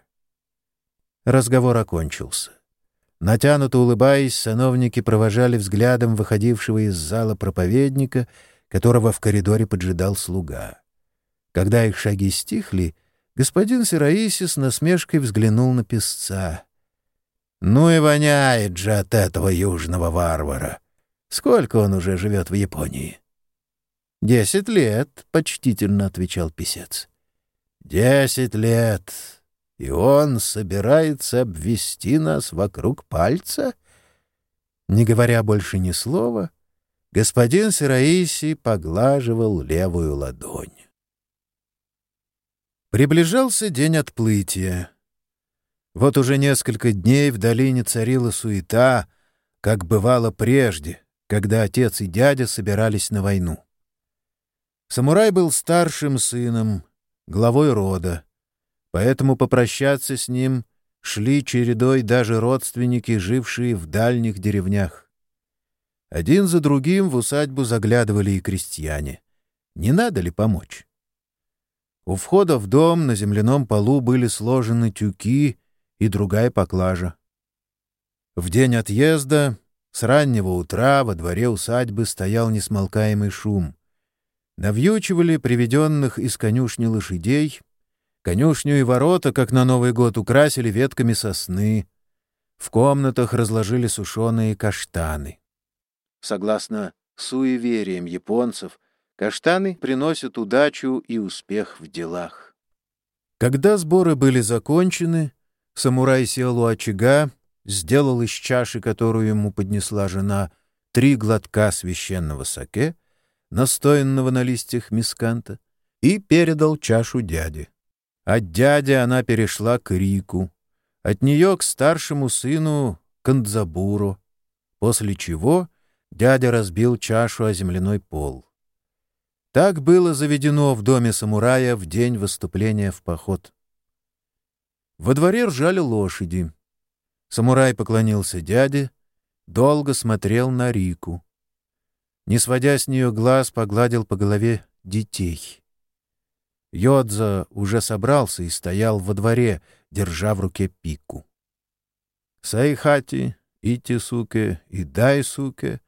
Разговор окончился. Натянуто улыбаясь, сановники провожали взглядом выходившего из зала проповедника — которого в коридоре поджидал слуга. Когда их шаги стихли, господин Сираиси с насмешкой взглянул на песца. «Ну и воняет же от этого южного варвара! Сколько он уже живет в Японии?» «Десять лет», — почтительно отвечал писец. «Десять лет, и он собирается обвести нас вокруг пальца?» Не говоря больше ни слова, господин Сираиси поглаживал левую ладонь. Приближался день отплытия. Вот уже несколько дней в долине царила суета, как бывало прежде, когда отец и дядя собирались на войну. Самурай был старшим сыном, главой рода, поэтому попрощаться с ним шли чередой даже родственники, жившие в дальних деревнях. Один за другим в усадьбу заглядывали и крестьяне. Не надо ли помочь? У входа в дом на земляном полу были сложены тюки и другая поклажа. В день отъезда с раннего утра во дворе усадьбы стоял несмолкаемый шум. Навьючивали приведенных из конюшни лошадей, конюшню и ворота, как на Новый год, украсили ветками сосны. В комнатах разложили сушеные каштаны. Согласно суевериям японцев, каштаны приносят удачу и успех в делах. Когда сборы были закончены, самурай сел у очага, сделал из чаши, которую ему поднесла жена, три глотка священного саке — настоянного на листьях мисканта, и передал чашу дяде. От дяди она перешла к Рику, от нее к старшему сыну Кандзабуру, после чего дядя разбил чашу о земляной пол. Так было заведено в доме самурая в день выступления в поход. Во дворе ржали лошади. Самурай поклонился дяде, долго смотрел на Рику. Не сводя с нее глаз, погладил по голове детей. Йодза уже собрался и стоял во дворе, держа в руке пику. Сайхати, Итисуке и Дайсуке,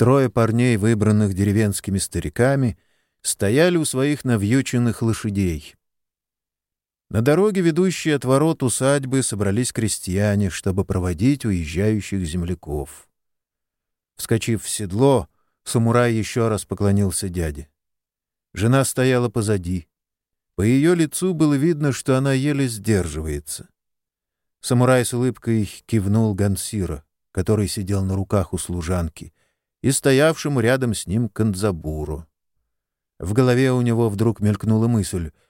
трое парней, выбранных деревенскими стариками, стояли у своих навьюченных лошадей. На дороге, ведущей от ворот усадьбы, собрались крестьяне, чтобы проводить уезжающих земляков. Вскочив в седло, Самурай еще раз поклонился дяде. Жена стояла позади. По ее лицу было видно, что она еле сдерживается. Самурай с улыбкой кивнул Гансира, который сидел на руках у служанки, и стоявшему рядом с ним Кандзабуру. В голове у него вдруг мелькнула мысль —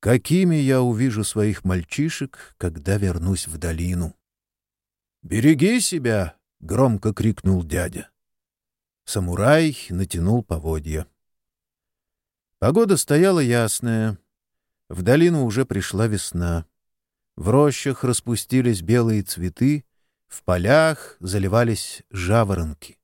Какими я увижу своих мальчишек, когда вернусь в долину? «Береги себя!» — громко крикнул дядя. Самурай натянул поводья. Погода стояла ясная. В долину уже пришла весна. В рощах распустились белые цветы, в полях заливались жаворонки.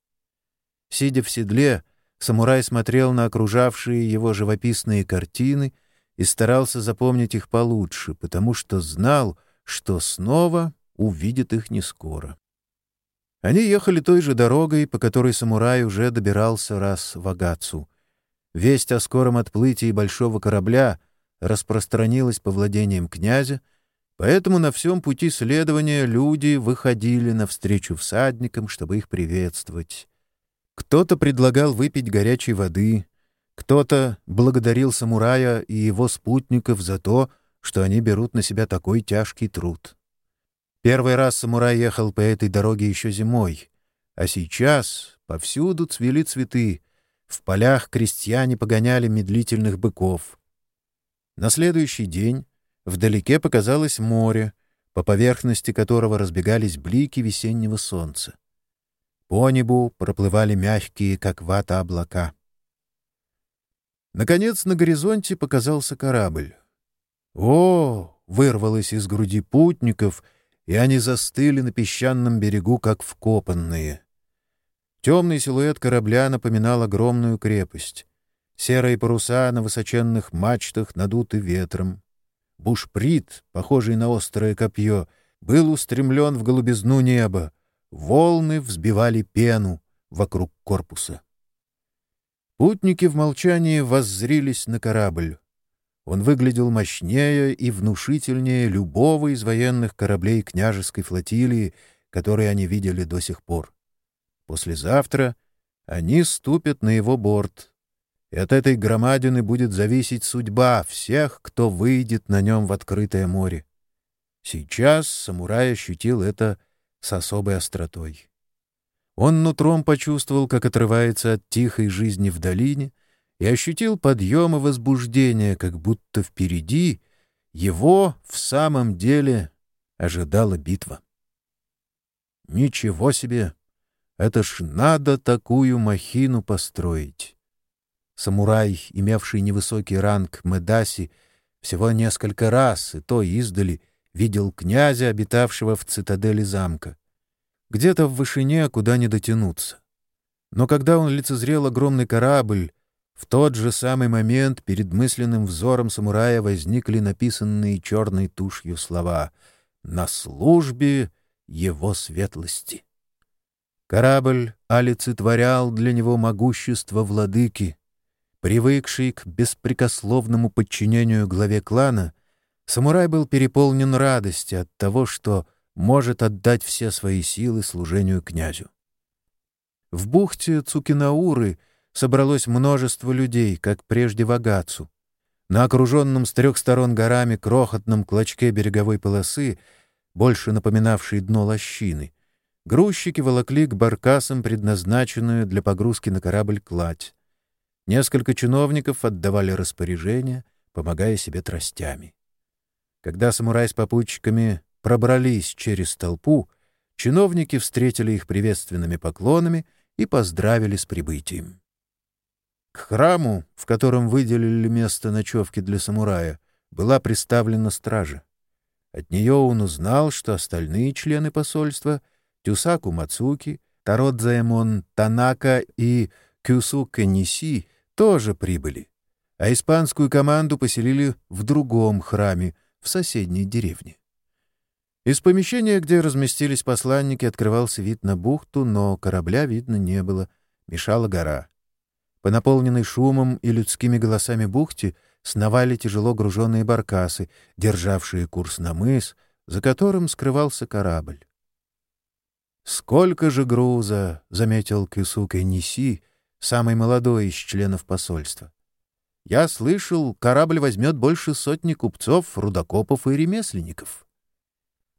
Сидя в седле, самурай смотрел на окружавшие его живописные картины и старался запомнить их получше, потому что знал, что снова увидит их не скоро. Они ехали той же дорогой, по которой самурай уже добирался раз в Агацу. Весть о скором отплытии большого корабля распространилась по владениям князя, поэтому на всем пути следования люди выходили навстречу всадникам, чтобы их приветствовать. Кто-то предлагал выпить горячей воды, кто-то благодарил самурая и его спутников за то, что они берут на себя такой тяжкий труд. Первый раз самурай ехал по этой дороге еще зимой, а сейчас повсюду цвели цветы, в полях крестьяне погоняли медлительных быков. На следующий день вдалеке показалось море, по поверхности которого разбегались блики весеннего солнца. По небу проплывали мягкие, как вата, облака. Наконец на горизонте показался корабль. «О!» — вырвалось из груди путников — и они застыли на песчаном берегу, как вкопанные. Темный силуэт корабля напоминал огромную крепость. Серые паруса на высоченных мачтах надуты ветром. Бушприт, похожий на острое копье, был устремлен в голубизну неба. Волны взбивали пену вокруг корпуса. Путники в молчании воззрились на корабль. Он выглядел мощнее и внушительнее любого из военных кораблей княжеской флотилии, которые они видели до сих пор. Послезавтра они ступят на его борт, и от этой громадины будет зависеть судьба всех, кто выйдет на нем в открытое море. Сейчас самурай ощутил это с особой остротой. Он нутром почувствовал, как отрывается от тихой жизни в долине, и ощутил подъем и возбуждение, как будто впереди его в самом деле ожидала битва. Ничего себе! Это ж надо такую махину построить! Самурай, имевший невысокий ранг Медаси, всего несколько раз, и то издали, видел князя, обитавшего в цитадели замка где-то в вышине, куда не дотянуться. Но когда он лицезрел огромный корабль, в тот же самый момент перед мысленным взором самурая возникли написанные черной тушью слова «На службе его светлости». Корабль олицетворял для него могущество владыки. Привыкший к беспрекословному подчинению главе клана, самурай был переполнен радостью от того, что может отдать все свои силы служению князю. В бухте Цукинауры собралось множество людей, как прежде в Агацу. На окруженном с трех сторон горами крохотном клочке береговой полосы, больше напоминавшей дно лощины, грузчики волокли к баркасам предназначенную для погрузки на корабль кладь. Несколько чиновников отдавали распоряжения, помогая себе тростями. Когда самурай с попутчиками пробрались через толпу, чиновники встретили их приветственными поклонами и поздравили с прибытием. К храму, в котором выделили место ночевки для самурая, была приставлена стража. От нее он узнал, что остальные члены посольства — Тюсаку Мацуки, Тародзаэмон Танака и Кюсука Ниси — тоже прибыли, а испанскую команду поселили в другом храме в соседней деревне. Из помещения, где разместились посланники, открывался вид на бухту, но корабля видно не было, мешала гора. По наполненной шумом и людскими голосами бухте сновали тяжело груженные баркасы, державшие курс на мыс, за которым скрывался корабль. «Сколько же груза!» — заметил Кюсука Ниси, самый молодой из членов посольства. «Я слышал, корабль возьмет больше сотни купцов, рудокопов и ремесленников».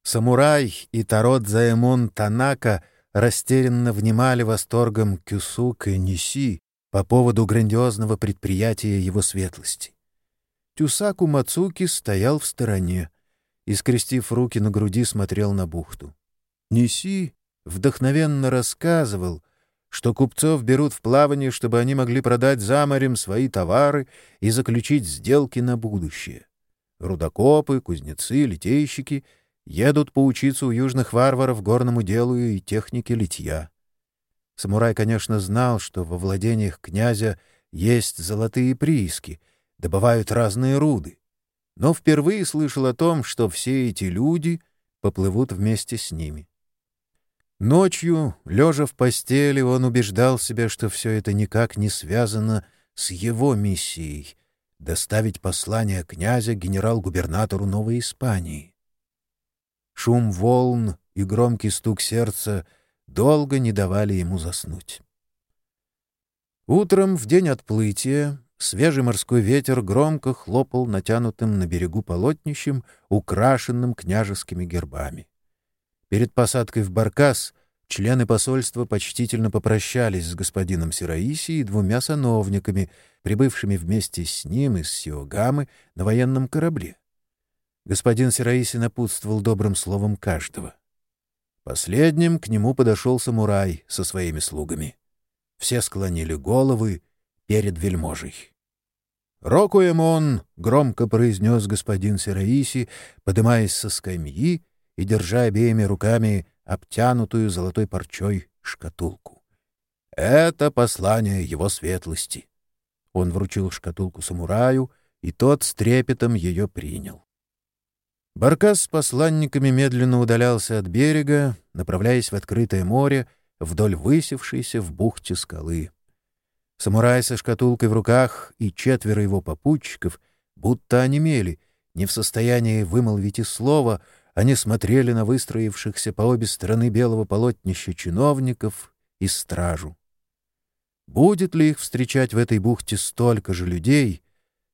Самурай и Тарот Заэмон Танака растерянно внимали восторгом Кюсук и Ниси по поводу грандиозного предприятия его светлости. Тюсаку Мацуки стоял в стороне и, скрестив руки на груди, смотрел на бухту. Ниси вдохновенно рассказывал, что купцов берут в плавание, чтобы они могли продать за морем свои товары и заключить сделки на будущее. Рудокопы, кузнецы, литейщики — едут поучиться у южных варваров горному делу и технике литья. Самурай, конечно, знал, что во владениях князя есть золотые прииски, добывают разные руды, но впервые слышал о том, что все эти люди поплывут вместе с ними. Ночью, лежа в постели, он убеждал себя, что все это никак не связано с его миссией — доставить послание князя генерал-губернатору Новой Испании. Шум волн и громкий стук сердца долго не давали ему заснуть. Утром, в день отплытия, свежий морской ветер громко хлопал натянутым на берегу полотнищем, украшенным княжескими гербами. Перед посадкой в Баркас члены посольства почтительно попрощались с господином Сираиси и двумя сановниками, прибывшими вместе с ним из Сиогамы на военном корабле. Господин Сираиси напутствовал добрым словом каждого. Последним к нему подошел самурай со своими слугами. Все склонили головы перед вельможей. «Рокуэмон!» — громко произнес господин Сираиси, подымаясь со скамьи и держа обеими руками обтянутую золотой парчой шкатулку. «Это послание его светлости!» Он вручил шкатулку самураю, и тот с трепетом ее принял. Баркас с посланниками медленно удалялся от берега, направляясь в открытое море вдоль высевшейся в бухте скалы. Самурай со шкатулкой в руках и четверо его попутчиков, будто онемели, не в состоянии вымолвить и слова, они смотрели на выстроившихся по обе стороны белого полотнища чиновников и стражу. Будет ли их встречать в этой бухте столько же людей,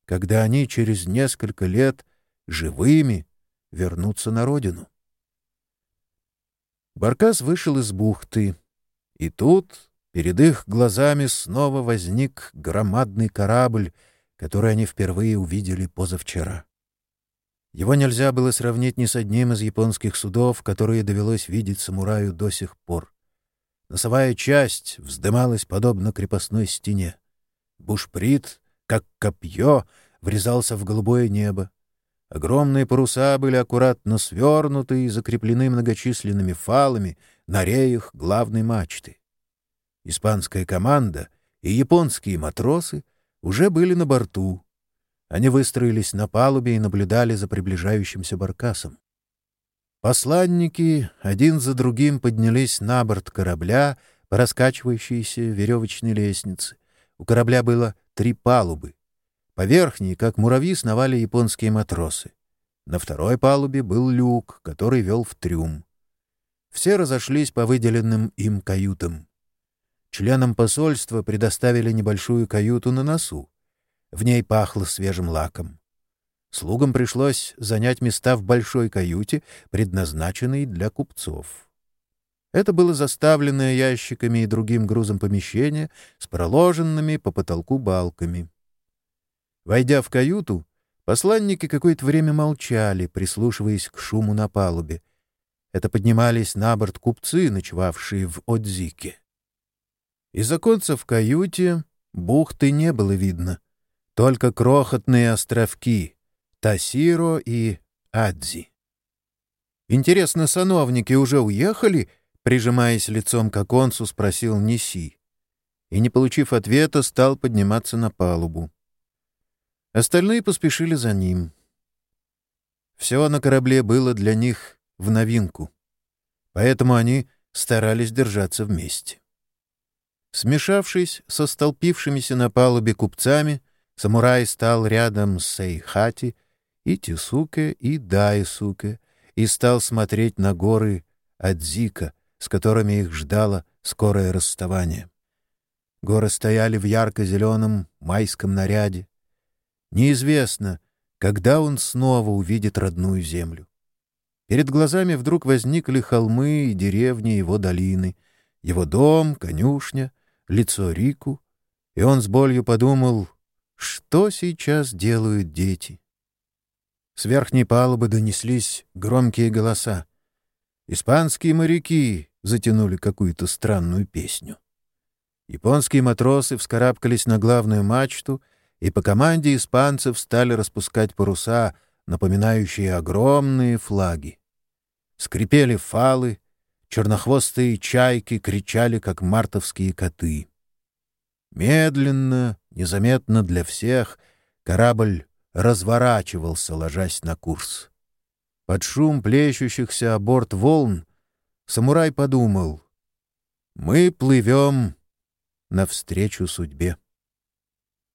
когда они через несколько лет живыми вернутся на родину? Баркас вышел из бухты, и тут перед их глазами снова возник громадный корабль, который они впервые увидели позавчера. Его нельзя было сравнить ни с одним из японских судов, которые довелось видеть самураю до сих пор. Носовая часть вздымалась подобно крепостной стене. Бушприт, как копье, врезался в голубое небо. Огромные паруса были аккуратно свернуты и закреплены многочисленными фалами на реях главной мачты. Испанская команда и японские матросы уже были на борту. Они выстроились на палубе и наблюдали за приближающимся баркасом. Посланники один за другим поднялись на борт корабля по раскачивающейся веревочной лестнице. У корабля было три палубы. По верхней, как муравьи, сновали японские матросы. На второй палубе был люк, который вел в трюм. Все разошлись по выделенным им каютам. Членам посольства предоставили небольшую каюту на носу. В ней пахло свежим лаком. Слугам пришлось занять места в большой каюте, предназначенной для купцов. Это было заставленное ящиками и другим грузом помещение с проложенными по потолку балками. Войдя в каюту, посланники какое-то время молчали, прислушиваясь к шуму на палубе. Это поднимались на борт купцы, ночевавшие в Отзике. Из оконца в каюте бухты не было видно, только крохотные островки — Тасиро и Адзи. «Интересно, сановники уже уехали?» Прижимаясь лицом к оконцу, спросил Неси. И, не получив ответа, стал подниматься на палубу. Остальные поспешили за ним. Все на корабле было для них в новинку, поэтому они старались держаться вместе. Смешавшись со столпившимися на палубе купцами, самурай стал рядом с Сейхати — и Тисуке, и Дайсуке, и стал смотреть на горы Адзика, с которыми их ждало скорое расставание. Горы стояли в ярко-зеленом майском наряде. Неизвестно, когда он снова увидит родную землю. Перед глазами вдруг возникли холмы и деревни его долины, его дом, конюшня, лицо Рику, и он с болью подумал, что сейчас делают дети. С верхней палубы донеслись громкие голоса. Испанские моряки затянули какую-то странную песню. Японские матросы вскарабкались на главную мачту и по команде испанцев стали распускать паруса, напоминающие огромные флаги. Скрипели фалы, чернохвостые чайки кричали, как мартовские коты. Медленно, незаметно для всех, корабль разворачивался, ложась на курс. Под шум плещущихся о борт волн самурай подумал, «Мы плывем навстречу судьбе».